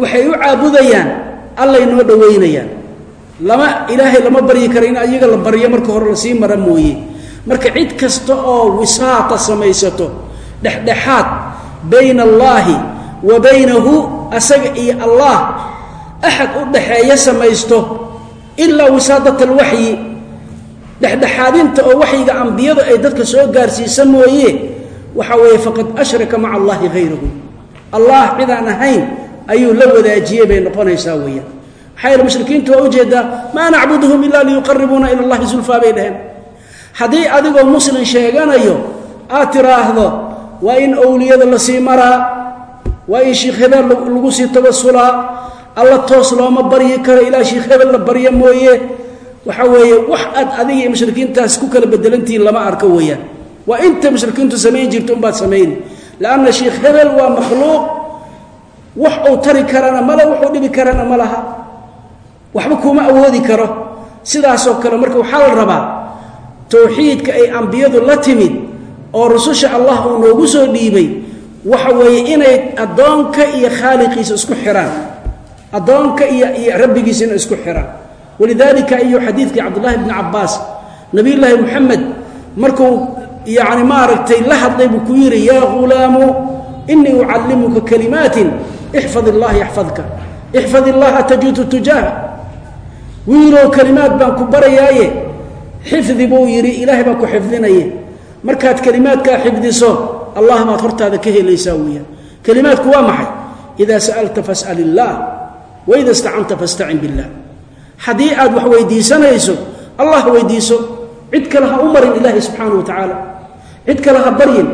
waxay u caabudayaan allay noo dhoweynayaan lama ilaahay lama baryi karo in ayaga la baryo marka hore la sii mara mooye. Marka cid kasta oo wisaata samaysato dhexdhexaad bayna allaahi wa baynahu asaga iyo allah axad u dhaxeeya samaysto ilaa wisaadat alwaxyi dhexdhexaadinta oo waxyiga ambiyadu ay dadka soo gaarsiisa mooye waxa weeye faqad ashraka maca allahi hayrahu allah cidaan ahayn ayuu la wadaajiyey bay noqonaysaa weeyaan maxaa mushrikiintu waa u jeedaa maa nacbuduhum ila liyuqaribuuna ila allahi zulfaa bay dhaheen. Haddii adigoo muslim sheeganayo aad tiraahdo waa in owliyada la sii maraa waa in sheikh hebel lagu sii tabasulaa alla toos looma baryi karo ilaa sheikh hebel la baryo mooye. Waxa weeye wax aad adiga iyo mushrikiintaas ku kala bedelantihiin lama arko weeyaan. Waa inta mushrikiintu samayn jirta unbaad samayni lanna sheikh hebel waa makhluuq wax uu tari karana male wuxuu dhibi karana ma laha waxba kuuma awoodi karo. Sidaasoo kale marka waxaa la rabaa towxiidka ay ambiyadu la timid oo rususha allah uu noogu soo dhiibay waxa weeye inay addoonka iyo khaaliqiisa isku xiraan. Addoonka iyo iyo rabbigiisa inay isku xiraan. Walidaalika iyo xadiidkii cabdullahi bni cabaas nabiyullaahi moxamed markuu yacni maaragtay la hadlay buu ku yidhi yaa ghulaamu inii ucallimuka kalimaatin ixfad illaha yaxfadka. Ixfad illaha tajuudu tujaaha wiilow kelimaad baan ku barayaaye xifdi buu yidhi ilaahay baa ku xifdinaye. Markaad kelimaadkaa xifdiso allah baad hortaada ka helaysaa weeyaan. Kelimaadku waa maxay? Idaa sa'alta fas'al illaah waida istacanta fastacin billah. Haddii aad wax weydiisanayso allah weydiiso. Cid kale ha u marin ilaahay subxaanahu wa tacaala cid kale ha baryin.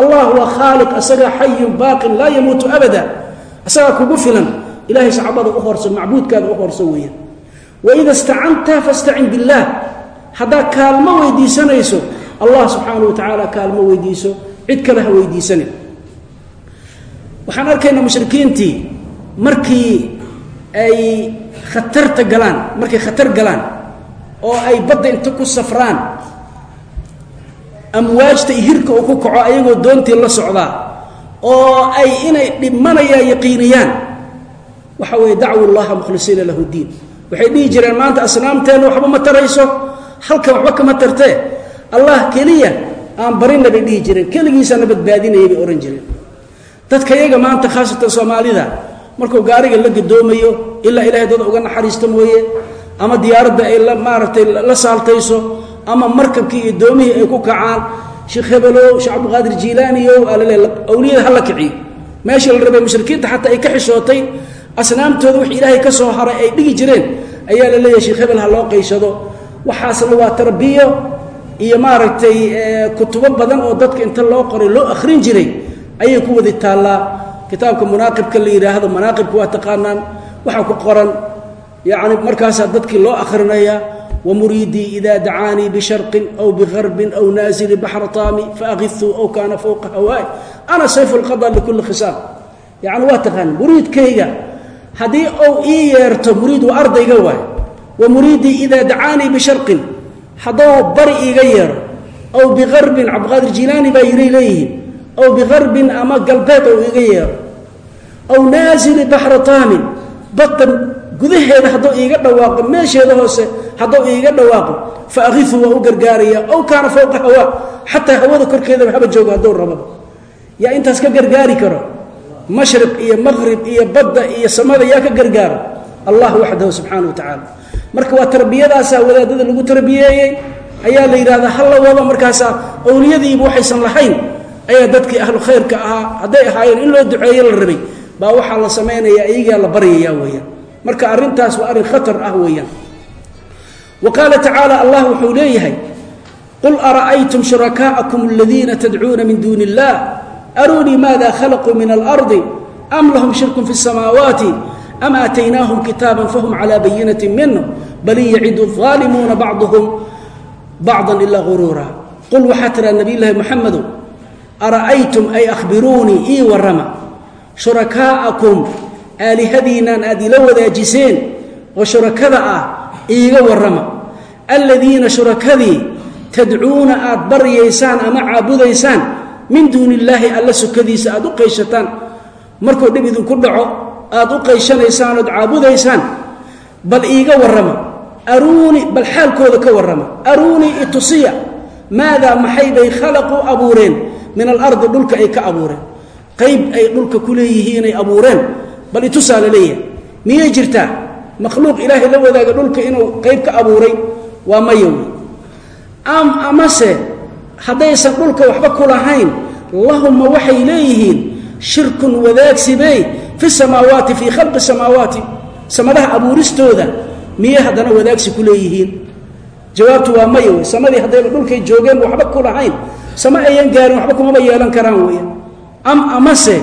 Allah waa khaaliq asagaa xayun baaqin laa yamuutu abada. Asagaa kugu filan. Ilahay sacbada u horso macbuudkaada u horso weeyaan waida istacanta fastacin billaah haddaad kaalmo weydiisanayso allah subxaanahu wa tacaala kaalmo weydiiso cid kale ha weydiisanin. Waxaan arkaynaa mushrikiintii markii ay khatarta galaan markay khatar galaan oo ay badda inta ku safraan amwaajta iyo hirka uu ku kaco ayagoo doontii la socdaa oo ay inay dhimanayaan yaqiiniyaan. Waxa weeye dacwu llaha mukhlisiina lahu diin waxay dhihi jireen maanta asnaamteenna waxba ma tarayso halkan waxba kama tartee. Allah keliya aan barina bay dhihi jireen keligiisaana badbaadinaya bay jireen. Dadka yaga maanta khaasatan soomaalida markuu gaariga la gadoomayo ilaa ilahay dad uga naxariista mooye ama diyaaradda ay la maaragtay la saaltayso ama markabkii iyo doomihii ay ku kacaan sheekh hebelow sheekh cabdiqaadir jiilaaniyow alale awliyada hala kiciyo. Meeshii la rabay mushrikiinta xataa ay ka xishootay asnaamtooda wix ilaahay ka soo haray ay dhigi jireen ayaa la leeyahay sheekh hebel ha loo qayshado waxaasna waa tarbiyo iyo maaragtay kutubo badan oo dadka inta loo qoray loo akhrin jiray ayay ku wadi taallaa. Kitaabka munaaqibka la yidhaahdo manaaqibka waa taqaanaan waxaa ku qoran yacni markaasaa dadkii loo akhrinaya wmuriidii ida dacaanii bisharqin aw bigarbin aw naazili baxra taami aw kaana fowqa hawaai. Ana sayfu lqada likulli khisaam yacni waa taqaana muriidkayga haddii ou ii yeerto muriid waa ardayga waay wa muriidii ida dacaanii bisharqin haddou bari iiga yeero aw biarbin cabdiqaadir jilaani baa yiray leeyihiin aw biarbin ama galbeed ou iiga yeero aw naazili baxra taamin badda gudaheeda hadduu iiga dhawaaqo meesheeda hoose hadduu iiga dhawaaqo fa akifu waa u gargaaraya ow kaana fowqa hawaa xataa hawada korkeedaba haba joogo hadduu rababa. Yaa intaas ka gargaari karo mashriq iyo maqrib iyo badda iyo samada yaa ka gargaaro allah waxdahu subxaana wa marka waa tarbiyadaasaa wadaadada lagu tarbiyeeyey. Ayaa la yidhahdaa ha la wado markaasaa awliyadiiba waxaysan lahayn. Ayaa dadkii ahlu khayrka ahaa hadday ahaayeen in loo duceeyo la rabay. Baa waxaa la samaynayaa iyagaa la baryaya weeyaan. Marka arrintaas waa arrin khatar ah weeyaan. Wa qaala tacaala allah wuxuu leeyahay qul ara'aytum shurakaa'akum aladiina tadcuuna min duuni illah aruunii maada khalaquu min alardi am lahum shirkun fi اsamaawaati am aataynaahum kitaaban fahum calaa bayinatin minh bal in yacidu aalimuuna bacduhum bacdan ilaa guruura qul waxaa tiraa nabiy llaahi moxamedow ara'aytum ay akhbiruunii ii warrama shurakaa'akum aalihadiinaan aad ila wadaajiseen oo shurakada ah iiga warrama aladiina shurakadii tadcuuna aad baryaysaan ama caabudaysaan min duuni illaahi alla sukadiisa aad u qayshataan. Markuu dhib idinku dhaco aad u qayshanaysaan ood caabudaysaan bal iiga warrama. Aruuni bal xaalkooda ka warrama. Aruunii itusiya maadaa maxay bay khalaquu abuureen? Min alardi dhulka ay ka abuureen. Qayb ay dhulka ku leeyihiinay abuureen bal itusaa la leeyahay. Miyay jirtaa? Makhluuq ilaahay la wadaaga dhulka inuu qayb ka abuuray waa maya wey am amase haddaysan dhulka waxba ku lahayn lahumma waxay leeyihiin shirkun wadaagsimey fi samaawaati fii khalqi samaawaati samadaha abuuristooda miyay haddana wadaagsi ku leeyihiin. Jawaabtu waa maya wey samadii haddayba dhulkay joogeen waxba ku lahayn sama ayan gaarin waxba kumaba yeelan karaan weya am amase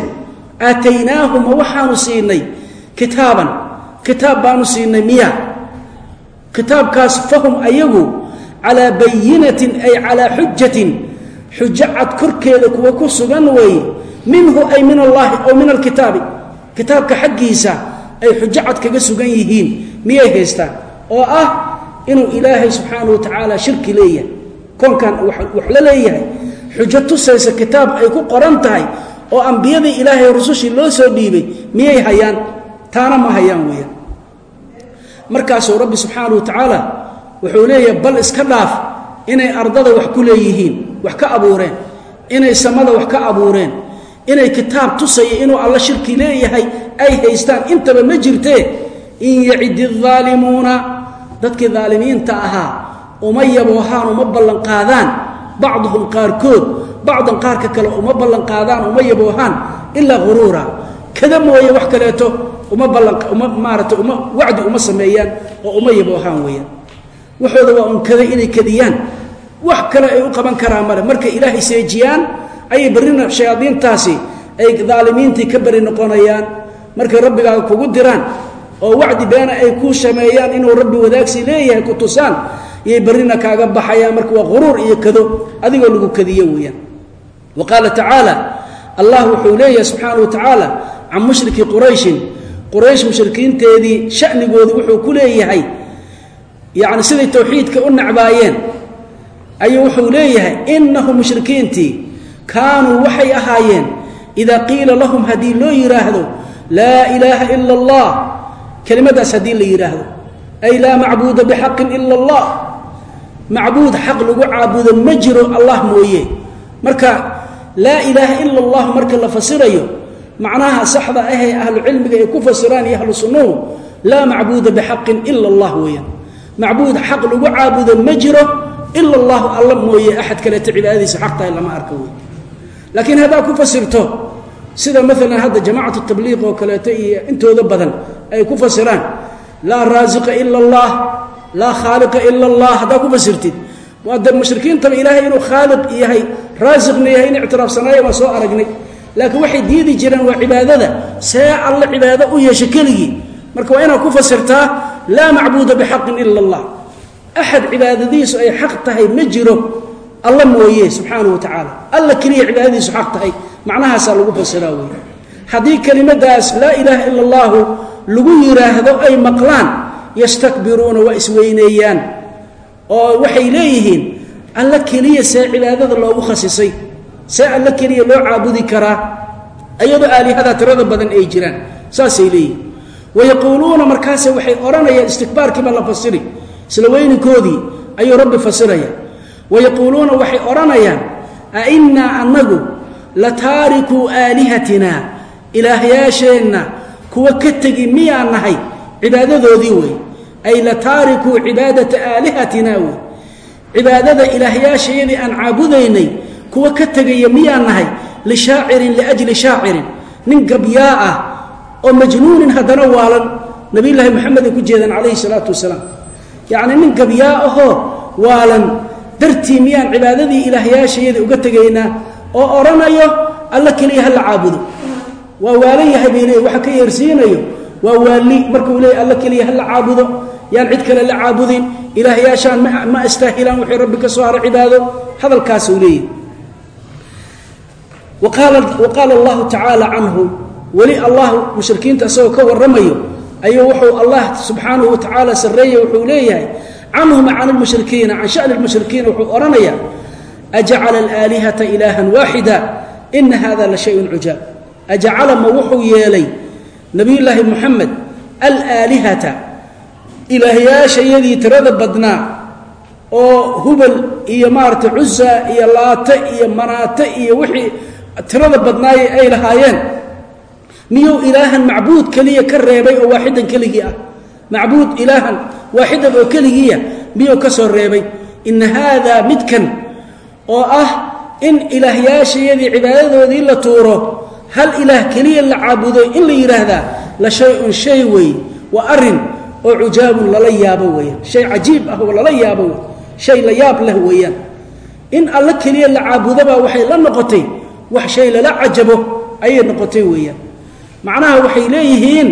aataynaahuma waxaanu siinay kitaaban kitaab baanu siinay miya. Kitaabkaas fahum ayagu calaa bayinatin ay calaa xujatin xujo cad korkeeda kuwa ku sugan weeye minhu ay min allaahi aw min alkitaabi kitaabka xaggiisa ay xujo kaga sugan yihiin miyay haystaan? oo ah inuu ilaahay subxaana wa tacaala shirki leeyahay koonkan wax la leeyahay xujo tusaysa kitaab ay ku qoran tahay oo ambiyadii ilaahay rusushii loo soo dhiibay miyay hayaan? Taana ma hayaan weeyaan. Markaasuu rabbi subxaana wa tacaala wuxuu leeyahay bal iska dhaaf inay ardada wax ku leeyihiin wax ka abuureen inay samada wax ka abuureen inay kitaab tusaya inuu alla shirki leeyahay ay haystaan intaba ma jirtee? In yacidi aalimuuna dadkii daalimiinta ahaa uma yaboohaan uma ballanqaadaan bacduhum qaarkood bacdan qaarka kale uma ballanqaadaan uma yaboohaan ilaa huruura kada mooye wax kaleeto uma ballanuma maarata uma wacdi uma sameeyaan oo uma yaboohaan weeyaan waxooda waa un kada inay kadiyaan. Wax kale ay u qaban karaan male markay ilaahay seejiyaan ayay berrina shayaadiintaasi ay daalimiintii ka beri noqonayaan. Markay rabbigaaga kugu diraan oo wacdi beena ay kuu sameeyaan inuu rabbi wadaagsi leeyahay ku tusaan iyay berrina kaaga baxayaan. Marka waa quruur iyo kado adigoo lagu kadiyo weeyaan. Wa qaala tacaala allah wuxuu leeyahay subxaana wa tacaala can mushriki qurayshin quraysh mushrikiinteedii shanigoodi wuxuu ku leeyahay yani siday towxiidka u nacbaayeen ayuu wuxuu leeyahay inahum mushrikiintii kaanuu waxay ahaayeen idaa qiila lahum haddii loo yidhaahdo laa ilaaha ila allah kelimadaas haddii la yidhaahdo ay laa macbuuda bixaqin ila allah macbuud xaq lagu caabudo ma jiro allah mooye. Marka laa ilaaha ila allah marka la fasirayo macnaha saxda ahee ahlucilmiga ay ku fasiraan iyo ahlu sunnuhu laa macbuuda bixaqin ila allah weeyaan macbuud xaq lagu caabudo ma jiro ila allahu alla mooye axad kaleeto cibaadadiisa xaq tahay lama arka wey laakiin haddaad ku fasirto sida maalan hadda jamacatu tabliiq oo kaleeto iyo intooda badan ay ku fasiraan laa raasiqa ila allah laa khaaliqa ila allah haddaad ku fasirtid waa de mushrikiintaba ilaahay inuu khaaliq yahay raasiqna yahay in ictiraafsanaayo waan soo aragnay. Laakiin waxay diidi jireen waa cibaadada see alle cibaado u yeesha keligii. Marka waa inaad ku fasirtaa laa macbuuda bixaqin ila allah. Axad cibaadadiisu ay xaq tahay ma jiro. Alla mooye subxaana wa tacaala. Alla keliya cibaadadiisu xaq tahay. Macnahaasaa lagu fasiraa wey haddii kelimadaas laa ilaaha ila allahu lagu yidhaahdo ay maqlaan yastakbiruuna waa isweyneeyaan. Oo waxay leeyihiin alla keliya see cibaadada loogu khasisay see alla keliya loo caabudi karaa. Iyadoo aalihada tirada badan ay jiraan saasay leeyihiin wayaquuluuna markaase waxay odhanayaan istikbaarkiiba la fasiri isla weynikoodii ayuu rabbi fasiraya wayaquuluuna waxay odhanayaan ainnaa annagu la taarikuu aalihatina ilaahyaasheenna kuwa ka tegi miyaan nahay cibaadadoodii wey ay la taarikuu cibaadata aalihatina wey cibaadada ilaahyaashayadii aan caabudaynay kuwa ka tegaya miyaan nahay lishaacirin liajli shaacirin nin gabyaa ah oo majnuunin haddana waalan. Nabiyulaahi moxamed ay ku jeedaan calayhi salaatu wasalaam. Yacni nin gabyaa ahoo waalan dartii miyaan cibaadadii ilaahyaashayadii uga tegaynaa oo odhanayo alla keliya ha la caabudo. Waa waalan yahay bay leey waxa ka yeersiinayo waa waali markuu leeyay alla keliya ha la caabudo. Yaan cid kale la caabudin. Ilaahyaashaan ma astaahilaan wixii rabbi ka soo hara cibaado. Hadalkaasuu leeyahy wa qaala allahu tacaala canhu weli allah mushrikiinta isagoo ka warramayo ayuu wuxuu allah subxaanahu wa tacaala sarreeye wuxuu leeyahay canhum can lmushrikiina can shani lmushrikiina wuxuu odhanayaa ajacala alaalihata ilaahan waaxida ina hada la shayun cujaab. Ajacala ma wuxuu yeelay nabiyullaahi muxamed alaalihata ilaahyaashayadii tirada badnaa oo hubal iyo maarata cusa iyo laate iyo manaate iyo wixii tirada badnaaye ay lahaayeen miyuu ilaahan macbuud keliya ka reebay oo waaxidan keligii ah. Macbuud ilaahan waaxidan oo keligiiya miyuu ka soo reebay? Ina haadaa midkan oo ah in ilaahyaashayadii cibaadadoodii la tuuro hal ilaah keliya la caabudo in la yidhaahdaa la shay-un shay wey waa arrin oo cujaabun lala yaabo weeyaan. Shay cajiib ah oo lala yaabo wey shay la yaab leh weeyaan. In alla keliya la caabudobaa waxay la noqotay wax shay lala cajabo ayay noqotay weeyaan macnaha waxay leeyihiin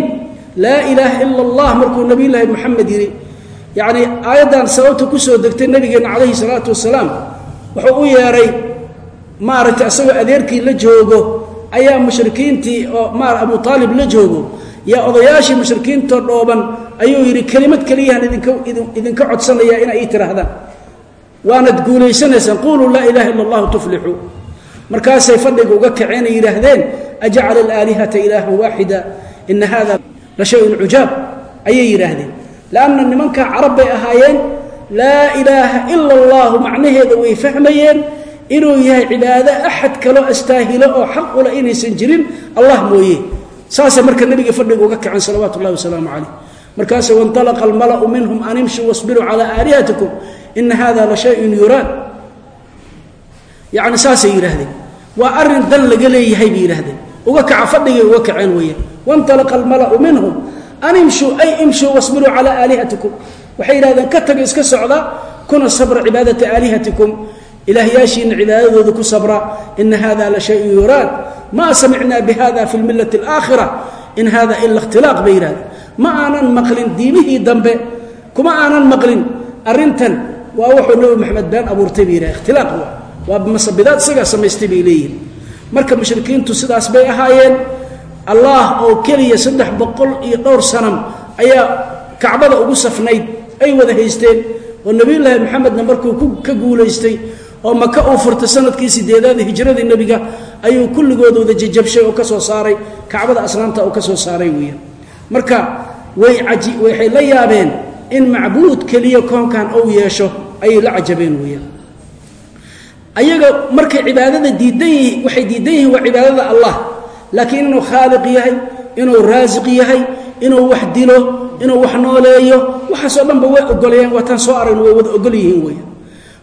laa ilaaha ila allah markuu nabiyulaahi moxamed yidhi yacnii aayaddan sababta ku soo degtay nabigeenna calayhi salaatu wasalaam wuxuu u yeedhay maaragtay isagoo adeerkii la joogo ayaa mushrikiintii oo ma abu aalib la joogo yaa odayaashii mushrikiintoo dhooban ayuu yidhi kelimad keliyahan idinka idinka codsanayaa inay ii tidhaahdaan waanad guulaysanaysaan quuluu laa ilaha illa allahu tuflixu markaasay fadhiga uga kaceen ay yidhaahdeen ajacala alaalihata ilaahan waaxida ina hada la shayun cujaab ayay yidhaahdeen. Lanna nimankaa carab bay ahaayeen laa ilaaha ila allahu macnaheeda way fahmayeen inuu yahay cibaado axad kaloo astaahilo oo xaq ula inaysan jirin allah mooye. Saasa marka nabiga fadhiga uga kaceen salawaatu ullahi wasalaamu calayh. Markaase wainalaqa almala'u minhum an imshuu wasbiruu calaa aalihatikum ina hada la shayun yuraad yacni saasay yidhaahdeen. Waa arrin dan laga leeyahay bay yidhahdeen uga kaca fadhigay uga kaceen weeyaan wainalaqa almala'u minhum. An imshuu ay imshuu wasbiruu calaa aalihatikum. Waxay yidhahdeen ka taga iska socda kuna sabra cibaadata aalihatikum. Ilaahyaashiina cibaadadooda ku sabra ina hada la shayun yuraad. Ma samicnaa bihada fi lmilati alaakhira in hada ila ikhtilaaq bay yidhahdeen ma aanan maqlin diimihii dambe. Kuma aanan maqlin. Arintan waa wuxuu nabi maxamed been abuurtay bay yidhahdeen ikhtilaaq waa masabidaad isagaa samaystay bay leeyihiin marka mushrikiintu sidaas bay ahaayeen allah oo keliya saddex boqol iyo dhowr sanam ayaa kacbada ugu safnayd ay wada haysteen. Oo nebiyulaahi maxamedna markuu ka guulaystay oo maka uu furtay sannadkii sideedaada hijradii nebiga ayuu kulligood wada jajabshay oo ka soo saaray. Kacbada aslaamta oo ka soo saaray weeyaan. Marka way aji waxay la yaabeen in macbuud keliya koonkan ou yeesho ayay la cajabeen weeyaan ayaga markay cibaadada diidan yihiin waxay diidan yihiin waa cibaadada allah. Laakiin inuu khaaliq yahay inuu raasiq yahay inuu wax dilo inuu wax nooleeyo waxaasoo dhanba way ogolayaan waataan soo aragno way wada ogol yihiin weeyaan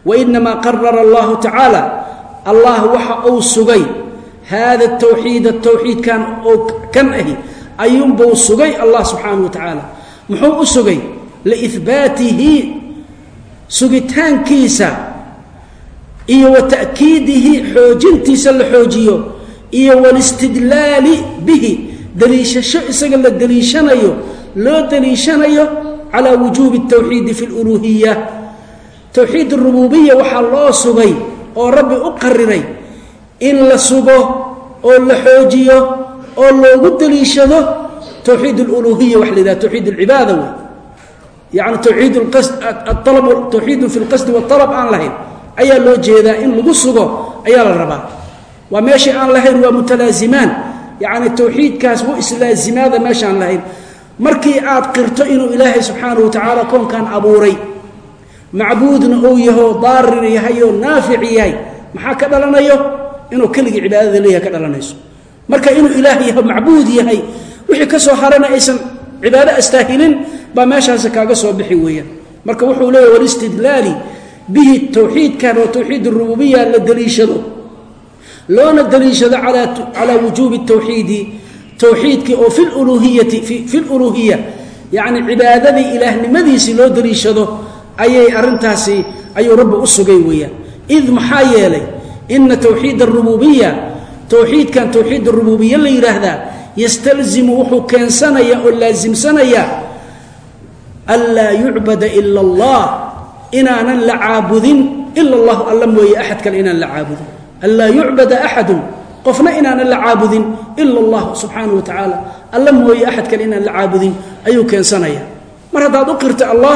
wainamaa qarara allahu tacaala allah waxa uu sugay haada tawxiida tawxiidkan oo kan ahi ayuunbuu sugay allah subxaanahu wa tacaala. Muxuu u sugay? Liihbaatihi sugitaankiisa iyo wa takiidihi xoojintiisa la xoojiyo iyo walistidlaali bihi daliishasho isaga la daliishanayo loo daliishanayo calaa wujuubi tawxiidi fi luluuhiya towxiid rububiya waxaa loo sugay oo rabbi u qariray in la sugo oo la xoojiyo oo loogu daliishado towxiid luluhiya waa la yidhaha towxiid alcibaada wey. Yani towxiid qasd atalab towxiidun fi lqasdi waalab aan lahayn ayaa loo jeedaa in lagu sugo ayaa la rabaa. Waa meeshii aan lahayn waa mutalaazimaan. Yani towxiidkaas wa islaazimaada meeshaan lahayn. Markii aad qirto inuu ilaahay subxaanahu wa tacaala koonkan abuuray macbuudna uu yaho daarir yahay naafic yahay maxaa ka dhalanayo? Inuu keligii cibaadada leeyahay ka dhalanayso. Marka inuu ilaah yaho macbuud yahay wixii ka soo harana aysan cibaado astaahilin baa meeshaasi kaaga soo bixi weeyaan. Marka wuxuu leeyahy walistidlaali bihi towxiidkan oo towxiid rububiya la daliishado loona daliishado calaa wujuubi towxiidi towxiidkii oo fi luluhiyati fi yacni cibaadadii ilaahnimadiisii loo daliishado ayay arintaasi ayuu rabbi u sugay weeyaan. Id maxaa yeelay ina towxiid arububiya towxiidkan towxiid arububiya la yidhaahdaa yastalzimu wuxuu keensanaya oo laasimsanaya anlaa yucbada ila allah inaanan la caabudin ila allahu alla mooye axad kale inaan la caabudin. Anlaa yucbada axadu qofna inaanan la caabudin ila allah subxaanahu wa tacaala. Alla mooye axad kale inaan la caabudin ayuu keensanaya. Mar haddaad u qirta allah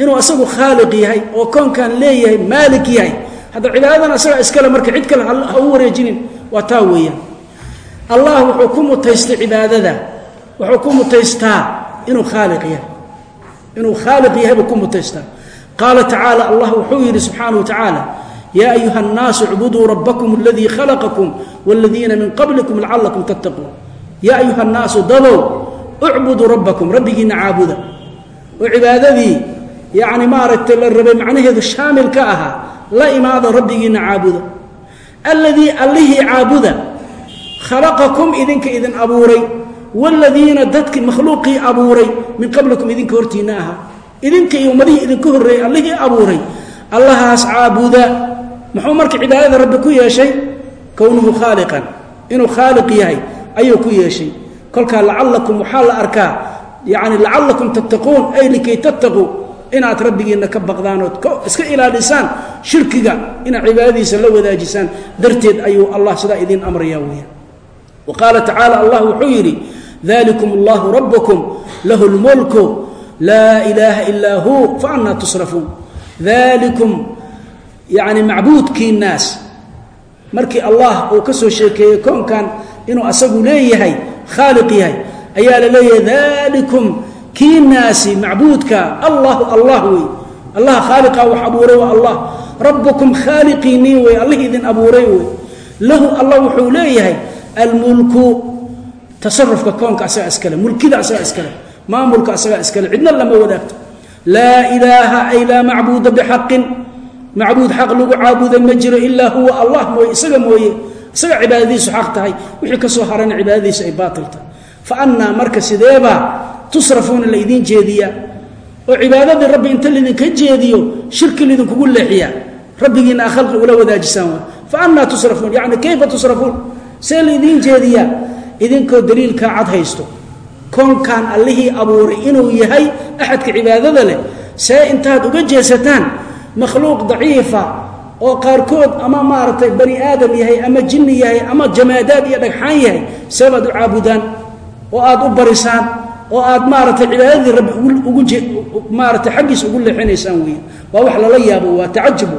inuu asagu khaaliq yahay oo koonkan leeyahay maalik yahay hadda cibaadadan asaga iskale marka cid kale ha u wareejinin waa taa weeyaan. Allah wuxuu ku mutaystay cibaadada wuxuu ku mutaystaa inuu khaaliq yahay. Inuu khaaliq yahay buu ku mutaystaa qaala tacaala allah wuxuu yidhi subxaanahu wa yaa ayuha اnnaasu icbuduu rabbakum aladii khalaqakum wاladiina min qablikum lacalakum tattaquun yaa ayuha nnaasu dadow ucbuduu rabbakum rabbigiina caabuda oo cibaadadii yacni maaragtay la rabay macnaheedu shaamil ka ahaa la imaada rabbigiina caabuda alladii allihii caabuda khalaqakum idinka idin abuuray waaladiina dadki makhluuqii abuuray min qablikum idinka hortiinna ahaa idinka iyo ummadihii idinka horreeyey allihii abuuray allahaas caabuda. Muxuu marka cibaadada rabbi ku yeeshay? Kownuhu khaaliqan. Inuu khaaliq yahay ayuu ku yeeshay. Kolkaa lacalakum waxaa la arkaa yacni lacalakum tattaquun ay likay tattaquu inaad rabbigiinna ka baqdaan ood iska ilaalisaan shirkiga inaad cibaadadiisa la wadaajisaan. Darteed ayuu allah sidaa idiin amraya weya wa qaala tacaala allah wuxuu yidhi dalikum allahu rabbukum lahu lmulku laa ilaaha ilaa hu fa annaa tusrafuun dalikum yacni macbuudkii naas markii allah uu ka soo sheekeeyey koonkan inuu asagu leeyahay khaaliq yahay ayaa la leeyahay dalikum kii naasi macbuudka allahu allah wey allah khaaliqa wax abuuray waa allah rabbukum khaaliqiinii wey allihii idin abuuray wey lahu allah wuxuu leeyahay almulku tasarufka koonka asagaa iskale mulkida maamulka asagaa iskale cidna lama wadaagto. Laa ilaaha ay laa macbuuda bixaqin. Macbuud xaq lagu caabuda ma jiro ilaa huwa allah mooye isaga mooye. Isaga cibaadadiisu xaq tahay wixii ka soo harana cibaadadiisu ay baatil tahay. Fa annaa marka sideebaa tusrafuuna laydin jeediyaa? Oo cibaadadii rabbi inta laydinka jeediyo shirki laydinkugu leexiyaa. Rabbigiina khalqi ula wadaajisaan fa annaa tusrafuun yacni kayfa tusrafuun? See laydiin jeediyaa? Idinkoo daliilkaa cad haysto koonkan allihii abuuray inuu yahay axadka cibaadada leh. See intaad uga jeesataan makhluuq daciifa oo qaarkood ama maaragtay bani aadam yahay ama jinni yahay ama jamaadaad iyo dhagxaan yahay seebaad u caabudaan oo aad u barisaan oo aad maaragtay cibaadadii rabbi ugu maaratay xaggiisa ugu leexinaysaan weya waa wax lala yaabo waa tacajub.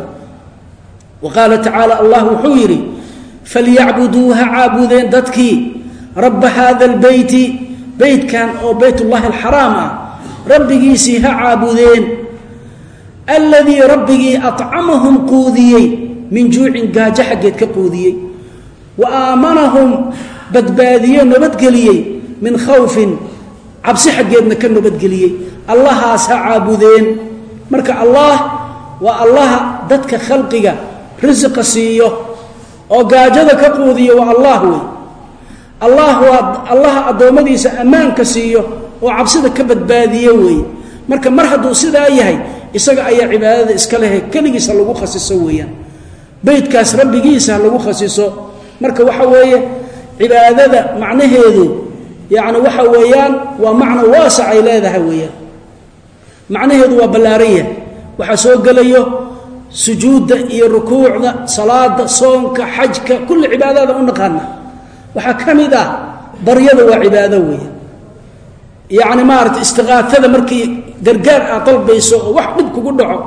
Wa qaala tacaala allah wuxuu yidhi falyacbuduu ha caabudeen dadkii rabba haada albeyti beytkan oo beytullahi alxaraam ah rabbigiisii ha caabudeen. Alladii rabbigii acamahum quudiyey min juucin gaajo xaggeed ka quudiyey. Wa aamanahum badbaadiye nabadgeliyey min khawfin cabsi xaggeedna ka nabadgeliyey. Allahaas ha caabudeen. Marka allah waa allaha dadka khalqiga risiqa siiyo oo gaajada ka quudiyo waa allah wey allah waa allaha addoommadiisa ammaanka siiyo oo cabsida ka badbaadiye weeye marka mar hadduu sidaa yahay isaga ayaa cibaadada iska lehe keligiisa lagu khasiso weeyaan. Beytkaas rabbigiisa lagu khasiso. Marka waxa weeye cibaadada macnaheedu yacni waxa weeyaan waa macno waasac ay leedahay weeyaan. Macnaheedu waa ballaaran waxaa soo gelayo sujuudda iyo rukuucda salaada soonka xajka kulli cibaadada u naqaana waxaa ka mid ah baryada waa cibaado weeyaan yacni maarata istiqaatada markii gargaar aad dalbayso oo wax dhib kugu dhaco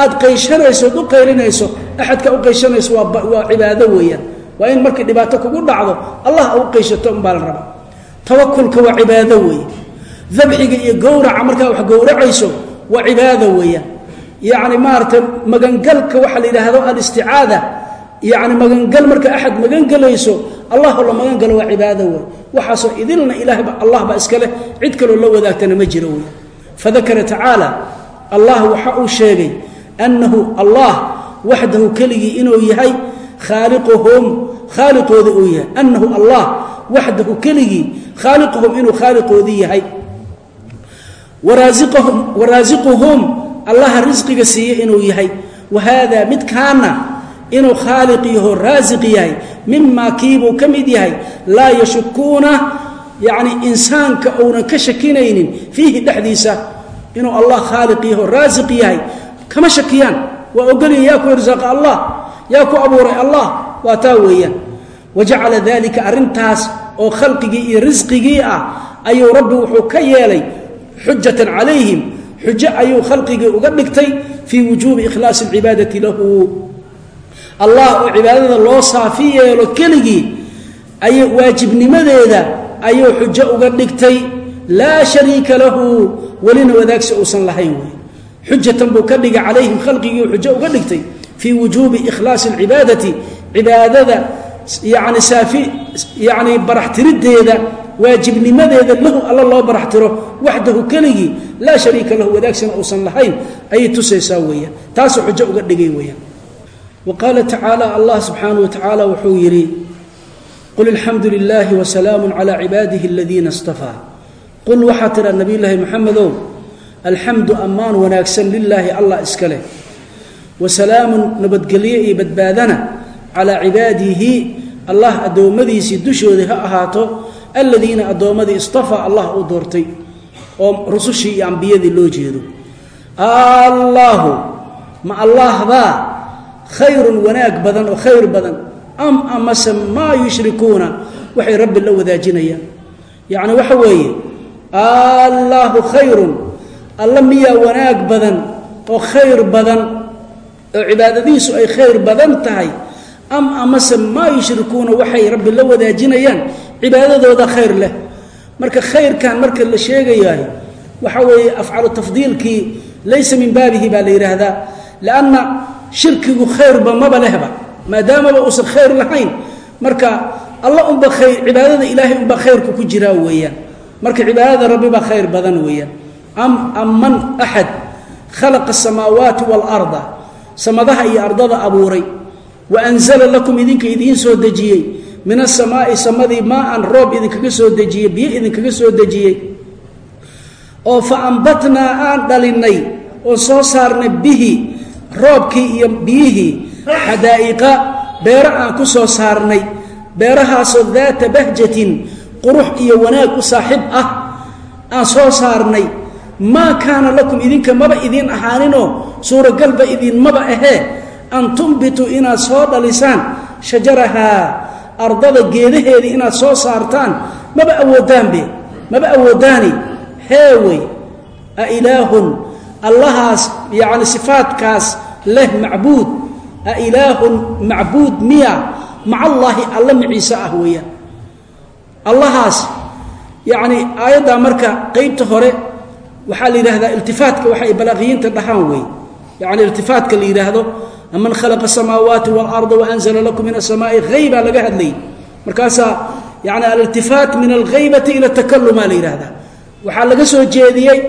aad qayshanayso od u qaylinayso axadka u qayshanayso waa waa cibaado weeyaan waa in markii dhibaato kugu dhacdo allah u qayshato unbaa la rabaa. Tawakulka waa cibaado weeye. Dabxiga iyo gowraca markaa wax gowracayso waa cibaado weeyaan yacni maarata magangalka waxaa la yidhaahdo alisticaada yacni magangal marka axad magangelayso allahoo la magangalo waa cibaado wey waxaasoo idilna allah baa iska leh cid kaloo la wadaagtana ma jiro wey fadakara tacaala allah waxa uu sheegay annahu allah waxdahu keligii inuu yahay khaaliquhum khaaliqoodii uu yahay. Annahu allah waxdahu keligii khaaliquhum inuu khaaliqoodii yahay. Waraasiquhum allaha risqiga siiye inuu yahay. Wa haada midkaana inuu khaaliq yaho raasiq yahay mimaa kiibuu ka mid yahay laa yashukuuna yacni insaanka uunan ka shakinaynin fiihi dhexdiisa inuu allah khaaliq yaho raasiq yahay. Kama shakiyaan waa ogolya yaa ku irsaaqa allah yaa ku abuuray allah waa taa weeyaan. Wajacala dalika arrintaas oo khalqigii iyo risqigii ah ayuu rabbi wuxuu ka yeelay xujatan calayhim xujo ayuu khalqigii uga dhigtay fii wujuubi ikhlaasi alcibaadati lahu allah oo cibaadada loo saafi yeelo keligii ay waajibnimadeeda ayuu xujo uga dhigtay. Laa shariika lahu welina wadaagsi uusan lahayn wey xujatan buu ka dhigay calayhim khalqigii xujo uga dhigtay fii wujuubi ikhlaasi alcibaadati cibaadada yani saafi yani baraxtirideeda waajibnimadeeda lahu alla loo baraxtiro. Waxdahu keligii laa shariika lahu wadaagsina uusan lahayn. Ayay tusaysaa weeyaan. Taasuu xujo uga dhigay weeyaan wa qaala tacaala allah subxaanahu wa tacaala wuxuu yidhi qul alxamdu lilaahi wasalaamu calaa cibaadihi aladiina istafaa qul waxaa tidha nabiy llaahi maxamedow alxamdu ammaan wanaagsan lilaahi allah iska leh. Wasalaamun nabadgelye iyo badbaadana calaa cibaadihi allah addoommadiisii dushoodii ha ahaato aladiina addoommadii istafaa allah uu doortay oo rusushii iyo ambiyadii loo jeedo. Allaahu ma allaahbaa khayrun wanaag badan oo khayr badan. Am amase maa yushrikuuna? Waxay rabbi la wadaajinayaan. Yacni waxa weeye allaahu khayrun. Alla miyaa wanaag badan oo khayr badan oo cibaadadiisu ay khayr badan tahay. Am amase maa yushrikuuna? Waxay rabbi la wadaajinayaan. Cibaadadooda khayr leh. Marka khayrkan marka la sheegayahay waxa weeye afcalu tafdiilkii laysa min baabihi baa la yidhaahdaa. Lianna shirkigu khayrba maba lehba maadaamaba uusan khayr lahayn. Marka alla unba cibaadada ilaahay unbaa khayrku ku jiraa weeyaan. Marka cibaadada rabbi baa khayr badan weeyaan. Am amman axad khalaqa asamaawaati waalarda samadaha iyo ardada abuuray. Wa anzala lakum idinka idiin soo dejiyey. Min asamaa'i samadii maa-an roob idinkaga soo dejiyey biyo idinkaga soo dejiyey. Oo fa ambatnaa aan dhalinnay oo soo saarnay bihi roobkii iyo biyihii xadaa'iqa beero aan ku soo saarnay beerahaasoo daata bahjatin qurux iyo wanaag u saaxiib ah aan soo saarnay. Maa kaana lakum idinka maba idiin ahaaninoo suuragalba idinmaba ahee? An tumbituu inaad soo dhalisaan shajarahaa ardada geedaheedii inaad soo saartaan? Maba awoodaanbe maba awoodaani? Heewey a ilaahun allahaas yacni sifaadkaas leh macbuud. A macbuud miya. Maca allaahi alla maciise ah weeyaan. Allahaas yacni aayaddaa marka qeybta hore waxaa la yidhahdaa iltifaatka waxay balaaqiyiinta dhahaan wey yacni iltifaatka la yidhaahdo aman khalaqa asamaawaati waalarda waanzala lakum min asamaai haybaa laga hadlayay markaasaa yani aliltifaat min alhaybati ila takaluma la yidhahdaa waxaa laga soo jeediyey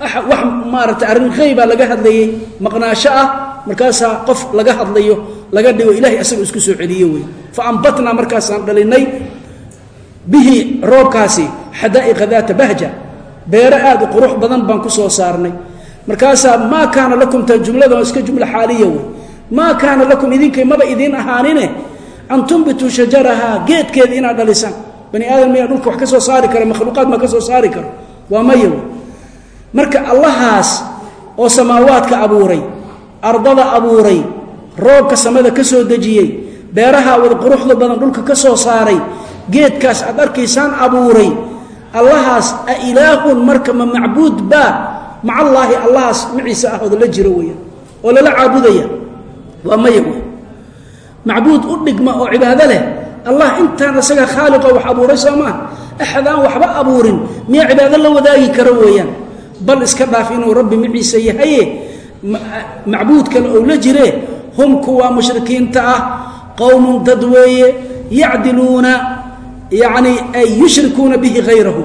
wax maarata arrin haybaa laga hadlayey maqnaasho ah markaasaa qof laga hadlayo laga dhigo ilahay asaga isku soo celiyo wey fa ambatnaa markaasaan dhalinay bihi roobkaasi xadaa'iqa daata bahja. Beero aad u qurux badan baan ku soo saarnay. Markaasaa maa kaana lakum ta jumlada iska jumla xaaliya wey maa kaana lakum idinkay maba idiin ahaanine? An tumbituu shajarahaa geedkeeda inaad dhalisaan bani aadam miyaa dhulka wax ka soo saari kara makhluuqaad maa ka soo saari karo? Waa maya wey marka allahaas oo samaawaadka abuuray ardada abuuray roobka samada ka soo dejiyey beeraha wada quruxda badan dhulka ka soo saaray geedkaas aad arkaysaan abuuray allahaas a ilaahun marka ma macbuud baa maca allaahi allahaas maciise ah la jiro weya oo lala caabudaya waa maya wey macbuud u dhigma oo cibaado leh allah intaan isaga khaaliqo wax abuuray soo maa axadaan waxba abuurin miyaa cibaado la wadaagi karo weeyaan? Bal iska dhaaf inuu rabbi maciise yahaye macbuud kale ou la jire hum kuwa mushrikiinta ah qowmun dad weeye yacdiluuna yacni ay yushrikuuna bihi hayrahu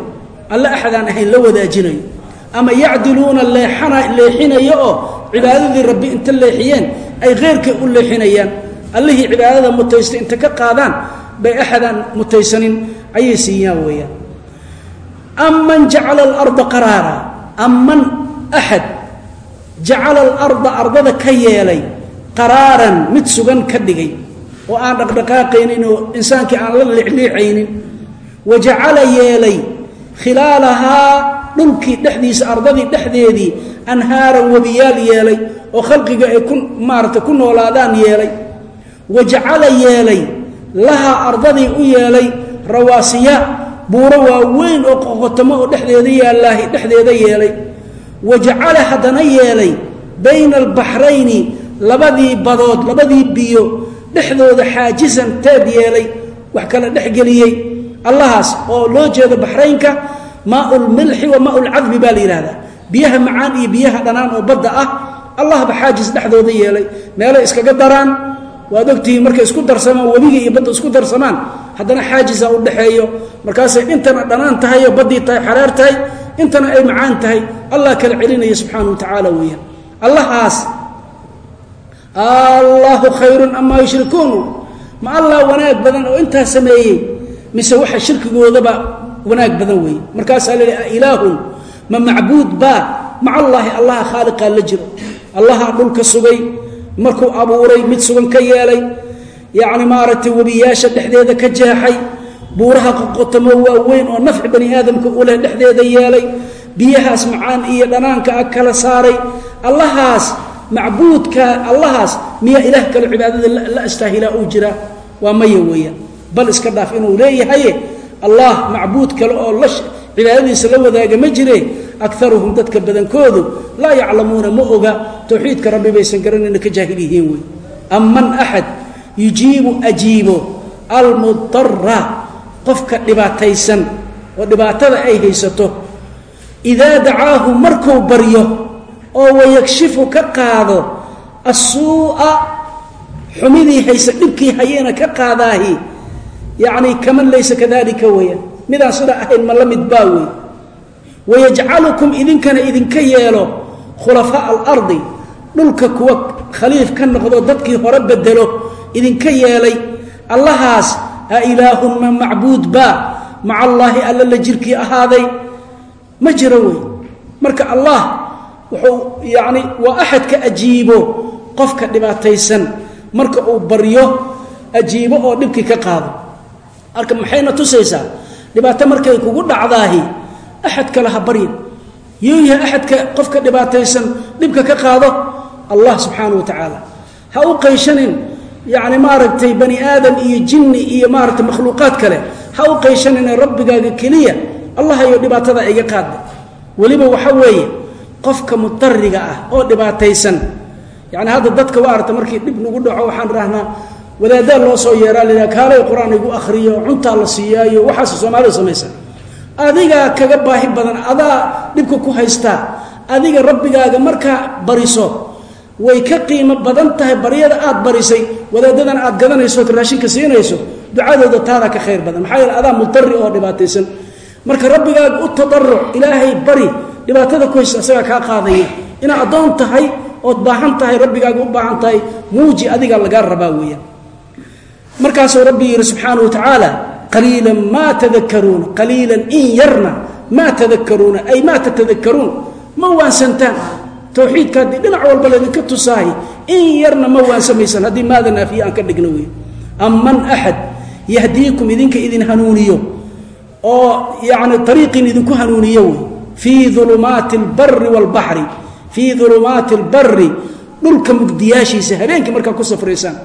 alle axadaan ahayn la wadaajinayo. Ama yacdiluuna leexana leexinayo oo cibaadadii rabbi inta leexiyeen ay kheyrkay u leexinayaan. Allihii cibaadada mutaysta inta ka qaadaan bay axadaan mutaysanin ayay siiyaan weeyaan. Aman jacala alarda qaraara. Aman axad jacala alarda ardada ka yeelay qaraaran mid sugan ka dhigay oo aan dhaqdhaqaaqaynin oo insaankii aan la liicliicaynin. Wa jacala yeelay khilaalahaa dhulkii dhexdiisa ardadii dhexdeedii anhaaran webiyaal yeelay oo khalqiga ay ku maarata ku noolaadaan yeelay. Wa jacala yeelay lahaa ardadii u yeelay rawaasiya buuro waaweyn oo qoqotamo oo dhexdeeda yaallaahi dhexdeeda yeelay wa jacala haddana yeelay bayna albaxrayni labadii badood labadii biyo dhexdooda xaajisan teed yeelay wax kala dhexgeliyey allahaas oo loo jeedo baxraynka maaulmilxi wa maaulcadbi baa la yidhahdaa biyaha macaan iyo biyaha dhanaan oo badda ah allahba xaajis dhexdooda yeelay. Meelay iskaga daraan waad ogtihiin markay isku darsamaan webiga iyo badda isku darsamaan haddana xaajisa u dhexeeyo markaasay intana dhanaan tahay oo baddii tahay xareer tahay intana ay macaan tahay allah kala celinaya subxaana wa tacaala weeyaan. Allahaas allahu khayrun amaa yushrikuun. Ma allah wanaag badan oo intaa sameeyey mise waxa shirkigoodaba wanaag badan weeye markaasaa la yihi ilaahun ma macbuud baa maca allaahi allaha khaaliqaa la jiro. Allaha dhulka sugay markuu abuuray mid sugan ka yeelay yacni maaragtay webiyaasha dhexdeeda ka jeexay buuraha qoqotamo waaweyn oo nafci bani aadamka u leh dhexdeeda yeelay biyahaas macaan iyo dhanaanka ah kala saaray allahaas macbuudka allahaas miyaa ilaah kale cibaadada la astaahilaa uu jiraa waa maya weeyaan bal iska dhaaf inuu leeyahaye allah macbuud kale oo la cibaadadiisa la wadaaga ma jire akaruhum dadka badankoodu laa yaclamuuna ma oga towxiidka rabbi baysan garanayna ka jaahil yihiin wey aman axad yujiibu ajiibo almudara qofka dhibaataysan oo dhibaatada ay haysato idaa dacaahu markuu baryo oo wayagshifu ka qaado asuu'a xumidii haysa dhibkii hayeena ka qaadaahi yacni kaman laysa kadalika weeyaan. Midaan sida ahayn ma la mid baa wey wayajcalukum idinkana idinka yeelo khulafaa'a alardi dhulka kuwa khaliif ka noqdo dadkii hore bedelo idinka yeelay allahaas a ilaahun ma macbuud baa maca allaahi alla la jirkii ahaaday. Ma jiro wey. Marka allah wuxuu yacni waa axadka ajiibo qofka dhibaataysan. Marka uu baryo ajiibo oo dhibkii ka qaado. Marka maxayna tusaysaa? Dhibaato markay kugu dhacdaahi axad kale ha baryin. Yuu yahay axadka qofka dhibaataysan dhibka ka qaado allah subxaana wa tacaala ha u qayshanin yacni maaragtay bani aadam iyo jinni iyo maaragtay makhluuqaad kale ha u qayshanine rabbigaaga keliya allahayo dhibaatada iga qaadda weliba waxa weeye qofka mudariga ah oo dhibaataysan yani hadda dadka wa markii dhib nagu dhaco waxaan idhahnaa wadaaddaa loo soo yeeraa laydhaha kaalay qur'aan igu akhriyo cuntaa la siiyaayo waxaas soomaalida samaysa. Adigaa kaga baahi badan adaa dhibka ku haystaa adiga rabbigaaga markaa bariso way ka qiimo badan tahay baryada aad barisay wadaadadana aad gadanayso ood raashinka siinayso ducadooda taadaa ka khayr badan. Maxaa yeele adaa mudari oo dhibaataysan. Marka rabbigaaga u tadaruc ilaahay bari dhibaatada ku haysta isagaa kaa qaadaya. Inaad addoon tahay ood baahan tahay rabbigaaga u baahan tahay muuji adigaa lagaa rabaa weeyaan. Markaasuu rabbi yidhi subxaanau wa tacaala qaliilan maa tadakaruuna qaliilan in yarna maa tadakaruuna ay maa tatadakaruun ma waansantaan towxiidka haddii dhinac walba laydinka tusaahay in yarna ma waansamaysaan haddii maada naafiya aan ka dhigno wey amman axad yahdiikum idinka idin hanuuniyo oo yacni ariiqin idinku hanuuniyo wey fii ulumaati albari waalbaxri fii ulumaati albari dhulka mugdiyaashiisa habeenkii markaa ku safraysaan.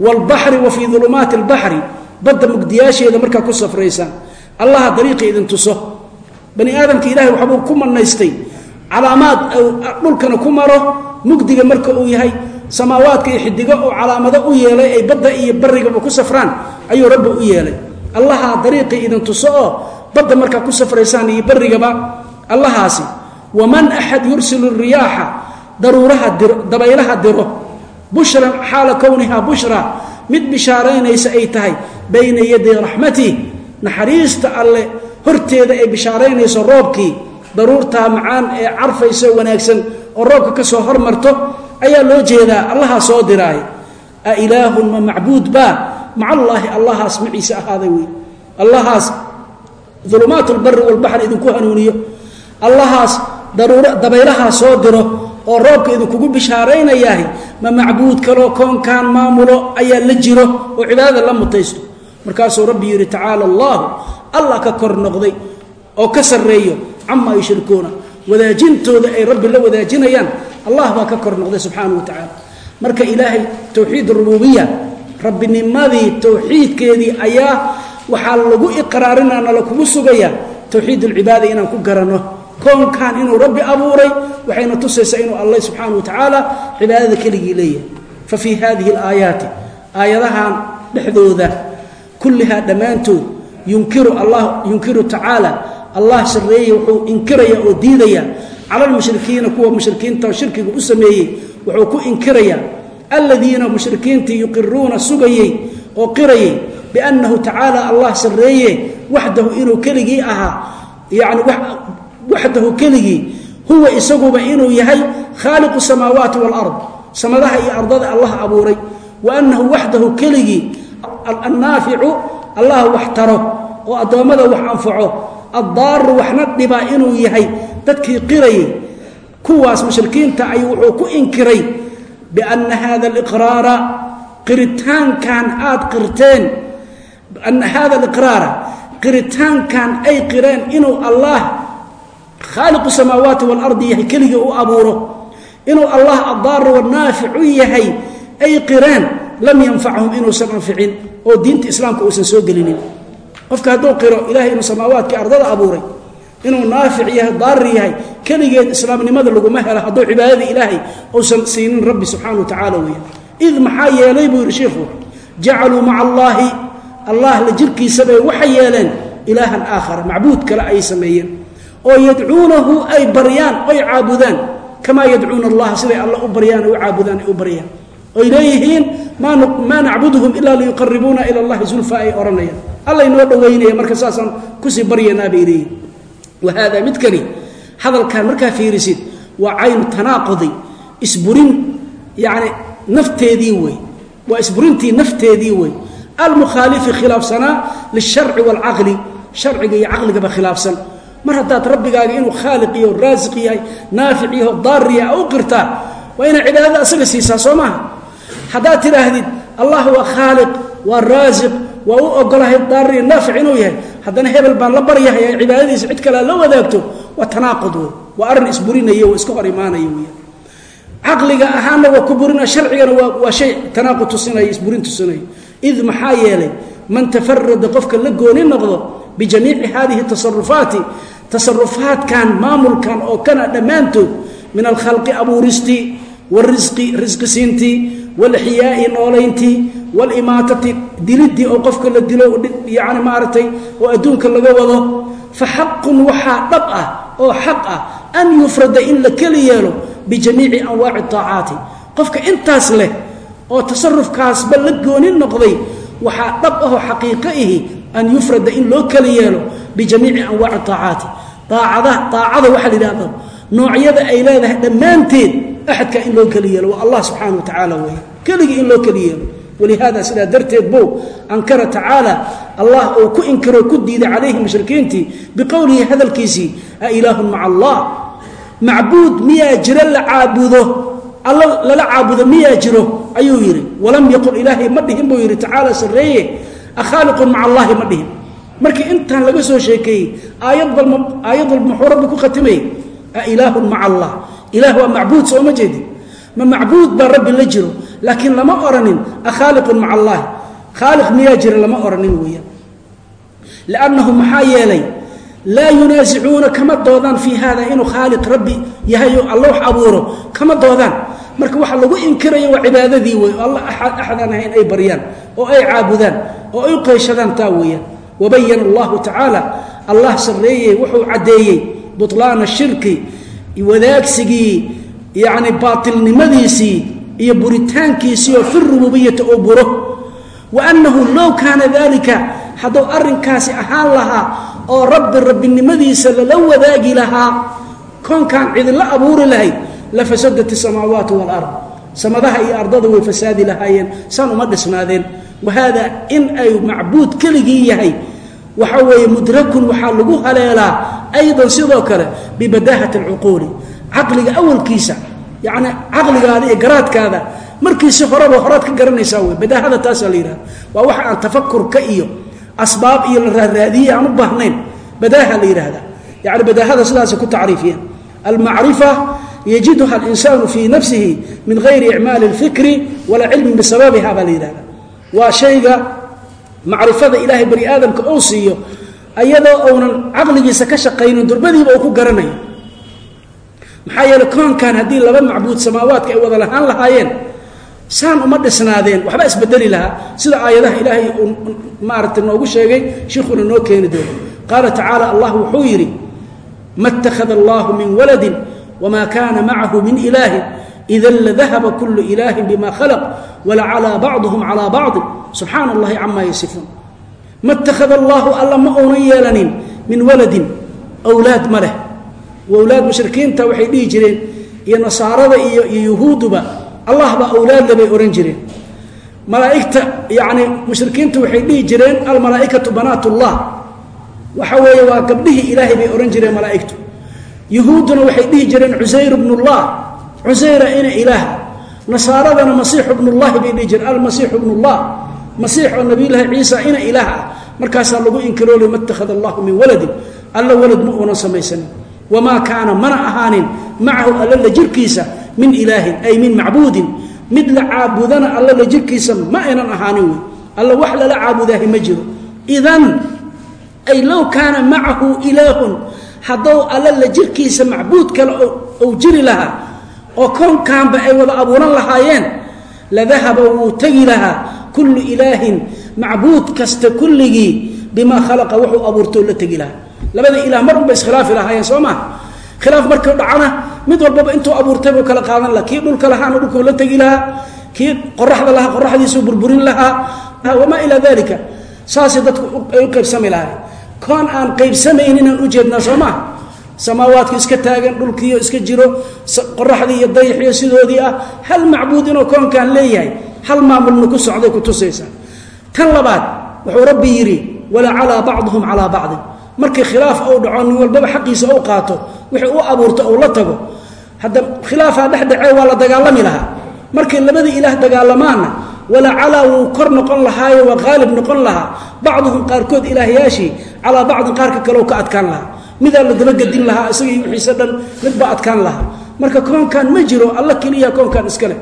Waalbaxri wa fii ulumaati albaxri badda mugdiyaasheeda markaa ku safraysaan. Allaha dariiqi idin tuso. Bani aadamka ilahay waxbuu ku manaystay calaamaad dhulkana ku maro mugdiga marka uu yahay samaawaadka iyo xidigo oo calaamado u yeelay ay badda iyo barigaba ku safraan ayuu rabbi u yeelay. Allaha dariiqii idin tuso oo badda markaa ku safraysaan iyo barigaba allahaasi waman axad yursilu riyaaxa daruuraha diro dabaylaha diro bushran xaala kownihaa bushra mid bishaaraynaysa ay tahay bayna yaday raxmatih naxariista alle horteeda ay bishaaraynayso roobkii daruurtaa macaan ee carfayso wanaagsan oo roobka ka soo hormarto ayaa loo jeedaa allahaa soo diraay. A ilaahun ma macbuud baa macallaahi allahaas maciise ahaaday wey allahaas ulumaat lbari walbaxri idinku hanuuniyo. Allahaas dabaylahaa soo diro oo roobka idinkugu bishaaraynayahay. Ma macbuud kaloo koonkaan maamulo ayaa la jiro oo cibaadada la mutaysto. Markaasuu rabbi yidhi tacaala allaahu allah ka kor noqday oo ka sarreeyo camaa yushrikuuna wadaajintooda ay rabbi la wadaajinayaan. Allah baa ka kor noqday subxaana wa tacaala. Marka ilaahay towxiid rububiya rabbinimadii towxiidkeedii ayaa waxaa lagu iqraarinaa nala kugu sugaya towxiid alcibaada inaan ku garanno koonkan inuu rabbi abuuray waxayna tusaysaa inuu alla subxaana wa tacaala cibaadada keligii leeyahay. Fa fii hadihi alaayaati aayadahan dhexdooda kullihaa dhammaantood yunkiru allah yunkiru tacaala allah sarreeye wuxuu inkiraya oo diidaya. Cala lmushrikiina kuwa mushrikiinta shirkiga u sameeyey wuxuu ku inkirayaa. Aladiina mushrikiintii yuqiruuna sugayey oo qirayay biannahu tacaala allah sarreeye waxdahu inuu keligii ahaa yani waxdahu keligii huwa isaguba inuu yahay khaaliqu samaawaati waalard samadaha iyo ardada allah abuuray. Wa annahu waxdahu keligii annaaficu allah wax taro oo addoommada wax anfaco addaaru waxna dhibaa inuu yahay dadkii qirayay kuwaas mushrikiinta ayuu wuxuu ku inkiray bianna hada aliqraara qiritaankan aad qirteen. Bianna hada aliqraara qiritaankan ay qireen inuu allah khaaliqu samaawaati waalardi yahay keligii u abuuro inuu allah addaaru wanaafic u yahay ay qireen lam yanfachum inuusan anficin oo diinta islaamka uusan soo gelinin qofka hadduu qiro ilahay inuu samaawaadkii ardada abuuray inuu naafic yahay daari yahay keligeed islaamnimada laguma helo hadduu cibaadada ilaahay uusan siinin rabbi subxana wa tacaala weya id maxaa yeelay buu yidhi shiikhu jacaluu maca allaahi allah la jirkiisabay waxay yeeleen ilaahan aakhara macbuud kale ay sameeyeen oo yadcuunahu ay baryaan oy caabudaan kamaa yadcuuna allaha siday alla u baryaan u caabudaan ay u baryaan oy leeyihiin maa nacbuduhum ilaa liyuqaribuuna ila allahi zulfa ay odhanayaan. Alla inoo dhowaynaya marka saasaan ku sii baryanaa bay leeyihiin wa haada midkani hadalkan markaa fiirisid waa caynu tanaaqudi isburin yani nafteedii wey waa isburintii nafteedii wey almukhaalifi khilaafsanaa lisharci waalcaqli sharciga iyo caqligaba khilaafsan. Mar haddaad rabbigaaga inuu khaaliq iyo raasiq yahay naafic yaho daariya u qirtaa waa inaa cibaadada asaga siisaa soo maaha haddaad tidhaahdid allah waa khaaliq waa raasiq waa u ogolahay daariya naafic inuu yahay. Haddana hebel baan la baryahay ay cibaadadiisa cid kalea la wadaagto waa tanaaqud wey waa arrin isburinaya oo iska hor imaanaya wey caqliga ahaanna waa ku burina sharcigana waa shay tanaaqud tusinaya isburin tusinaya id maxaa yeelay man tafarada qofka la gooni noqdo bijamiici hadihi tasarufaati tasarufaadkan maamulkan oo kana dhammaantood min alkhalqi abuuristii wاrisqi risqi walxiyaai noolayntii walimaatati dilidii oo qofka la dilo yani maaragtay oo adduunka laga wado. Fa xaqun waxaa dhab ah oo xaq ah an yufrada in la keli yeelo bijamiici anwaaci aacaati qofka intaas leh oo tasarufkaasba la gooni noqday waxaa dhab ahoo xaqiiqo ihi an yufrada in loo keli yeelo bijamiici anwaaci aacaati aacada waxaa la yidhahdo noocyada ay leedahay dhammaanteed axadka in loo keli yeelo waa allah subxaana wa tacaala wey keligii in loo keli yeelo walihaada sidaa darteed bou ankara tacaala allah uu ku inkiro ku diiday calayhi mushrikiintii biqowlihi hadalkiisii a ilaahun maca allah macbuud miyaa jiro la caabudo alla lala caabudo miyaa jiro ayuu yidhi walam yaqul ilaahay ma dhihin buu yidhi tacaala dhihin markii intaan laga soo sheekeeyey aayad balma aayad walba muxuu ku khatimayay a ilaahun maca allah ilaah waa macbuud sooma jeedin? Ma macbuud baa rabbi la jiro laakiin lama oranin akhaaliqun maca allahi khaaliq miyaa jira lama oranin weeyaan liannahu maxaa yeelay laa yunaasicuuna kama doodaan fii hada inuu khaaliq rabbi yahay oo alla wax abuuro. Kama doodaan. Marka waxa lagu inkiraya waa cibaadadii wey oo alla axad axadaan ahayn ay baryaan oo ay caabudaan oo ay qayshadaan taa weeyaan wabayana allahu tacaala. Allah sarreeyey wuxuu caddeeyey butlaana shirki wadaagsigii yacni baatilnimadiisii iyo buritaankiisii oo fi rububiyati oo buro. Wa annahu low kaana dalika hadduu arrinkaasi ahaan lahaa oo rabbi rabbinimadiisa lala wadaagi lahaa koonkaan cidinla abuuri lahayd la fasadat isamaawaati waalard samadaha iyo ardada way fasaadi lahaayeen saan uma dhisnaadeen. Wahaada in ay macbuud keligii yahay waxa weeye mudrakun waxaa lagu haleelaa aydan sidoo kale bibadaahati alcuquuli. Caqliga awalkiisa yacni caqligaada iyo garaadkaada markiisi horeba horaad ka garanaysaa wey badaahada taasaa la yidhahda waa waxa aan tafakurka iyo asbaab iyo la raaraadiye aan u baahnayn. Badaaha la yidhaahda. Yani badaahada sidaasay ku tacriifiyeen. Almacrifa yajiduha alinsaanu fii nafsihi min gayri icmaali اlfikri walaa cilmin bisababiha baa la yidhahda waa shayga macrifada ilaahay bani aadamka uu siiyo ayadoo uunan caqligiisa ka shaqaynin durbadiiba uu ku garanayo. Maxaa yeele koonkan haddii laba macbuud samaawaadka ay wada lahaan lahaayeen saan uma dhisnaadeen waxba isbedeli lahaa. Sida aayadaha ilaahay maaragtay noogu sheegay shiikhuna noo keeni doono qaala tacaala allah wuxuu yidhi ma اtakhada allahu min waladin wma kana macahu min ilaahin ida ladahaba kulu ilaahin bima khalaq walacalaa bacduhum calaa bacdi subxaana allahi camaa yasifuun ma اtakhada allahu alla ma uunan yeelanin min waladin wlaad ma leh wlaad mushrikiinta waxay dhihi jireen iyo nasaarada iyo yuhuuduba allah baa awlaadle bay ohan jireen malaaigta yani mushrikiintu waxay dhihi jireen almalaaikatu banaat اllah waxa weeye waa gabdhihii ilaahay bay ohan jireen malaaigtu yuhuudduna waxay dhihi jireen cusayr bnullah cusayra ina ilaah nasaaradana masiixu bnullahi bay dhihi jireen almasiixu bnullah masiix oo nabiyulaahi ciisa ina ilaah ah markaasaa lagu inkiroolay ma itakhada allahu min waladin. Alla walad ma uunan samaysanin wamaa kaana mana ahaanin macahu alla la jirkiisa min ilaahin ay min macbuudin. Mid la caabudana alla la jirkiisa ma aynan ahaanin wey. Alla wax lala caabudaahi ma jiro. Idan ay low kaana macahu ilaahun haddou alla la jirkiisa macbuud kale ou jiri lahaa oo koonkaanba ay wada abuuran lahaayeen ladahaba wuu tegi lahaa kullu ilaahin macbuud kasta kulligii bimaa khalaqa wuxuu abuurtoo la tegi lahaa. Labada ilaah mar iskhilaafi lahaayeen soo maa khilaaf markuu dhacana mid walbaba intuu abuurtay buu kala qaadan laha kii dhulka lahaana dhulkuu la tegi lahaa kii qoraxda lahaa qoraxdiisuu burburin lahaa wamaa ilaa dalika saasay dadku ay u qaybsami lahaay koon aan qaybsamaynin aan ujeednaa soo maa samaawaadku iska taagan dhulkiiyo iska jiro qoraxdii iyo dayaxiyo sidoodii ah hal macbuud inuu koonkaan leeyahay hal maamulna ku socday ku tusaysa. Tan labaad wuxuu rabbi yidhi walacalaa bacduhum calaa bacdin. Markii khilaaf ou dhaco nin walbaba xaqiisa ou qaato wixii u abuurto ou la tago. Hadda khilaafaa dhexdhacee waa la dagaalami lahaa. Markay labada ilaah dagaalamaanna walacalaa wuu kor noqon lahaayo waa qaalib noqon lahaa. Bacduhum qaarkood ilaahyaashii calaa bacdin qaarka kaleo ka adkaan lahaa midaa la dabagedin lahaa isagii wixiise dhan midbaa adkaan lahaa. Marka koonkan ma jiro alla keliya koonkan iska leh.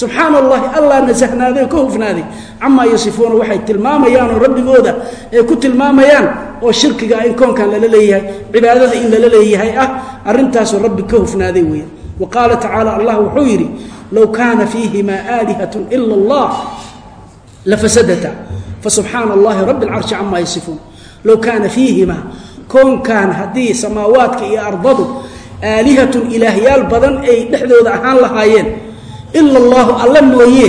Subxaana allahi allah nasahnaaday oo ka hufnaaday camaa yasifuuna waxay tilmaamayaanoo rabbigooda ay ku tilmaamayaan oo shirkiga in koonkan lala leeyahay cibaadada in lala leeyahay ah arrintaasoo rabbi ka hufnaaday weya wa qaala tacaala allah wuxuu yidhi low kaana fiihimaa aalihatun ila allah lafasadata fasubxaana allahi rabi اlcarshi camaa yasifuun. Low kaana fiihimaa koonkan haddii samaawaadka iyo ardadu aalihatun ilaahyaal badan ay dhexdooda ahaan lahaayeen ila allahu alla mooye.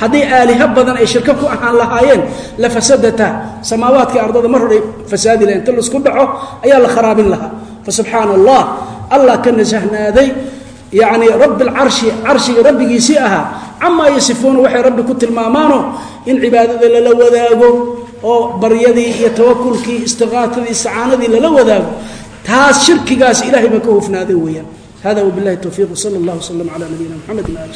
Haddii aaliha badan ay shirko ku ahaan lahaayeen la fasadata. Samaawaadkai ardada mar horay fasaadi laha inta la isku dhaco ayaa la kharaabin lahaa. Fasubxaana allah allah ka nasahnaaday yacni rabbi carshiga rabbigiisii ahaa. Camaa yasifuuna waxay rabbi ku tilmaamaano in cibaadada lala wadaago oo baryadii iyo tawakulkii istiqaatadii isticaanadii lala wadaago taas shirkigaas ilahay baa ka hufnaaday weeyaan. Hada wbilahi towfiiq wsala allah wslm cala nabiyina mxamed ali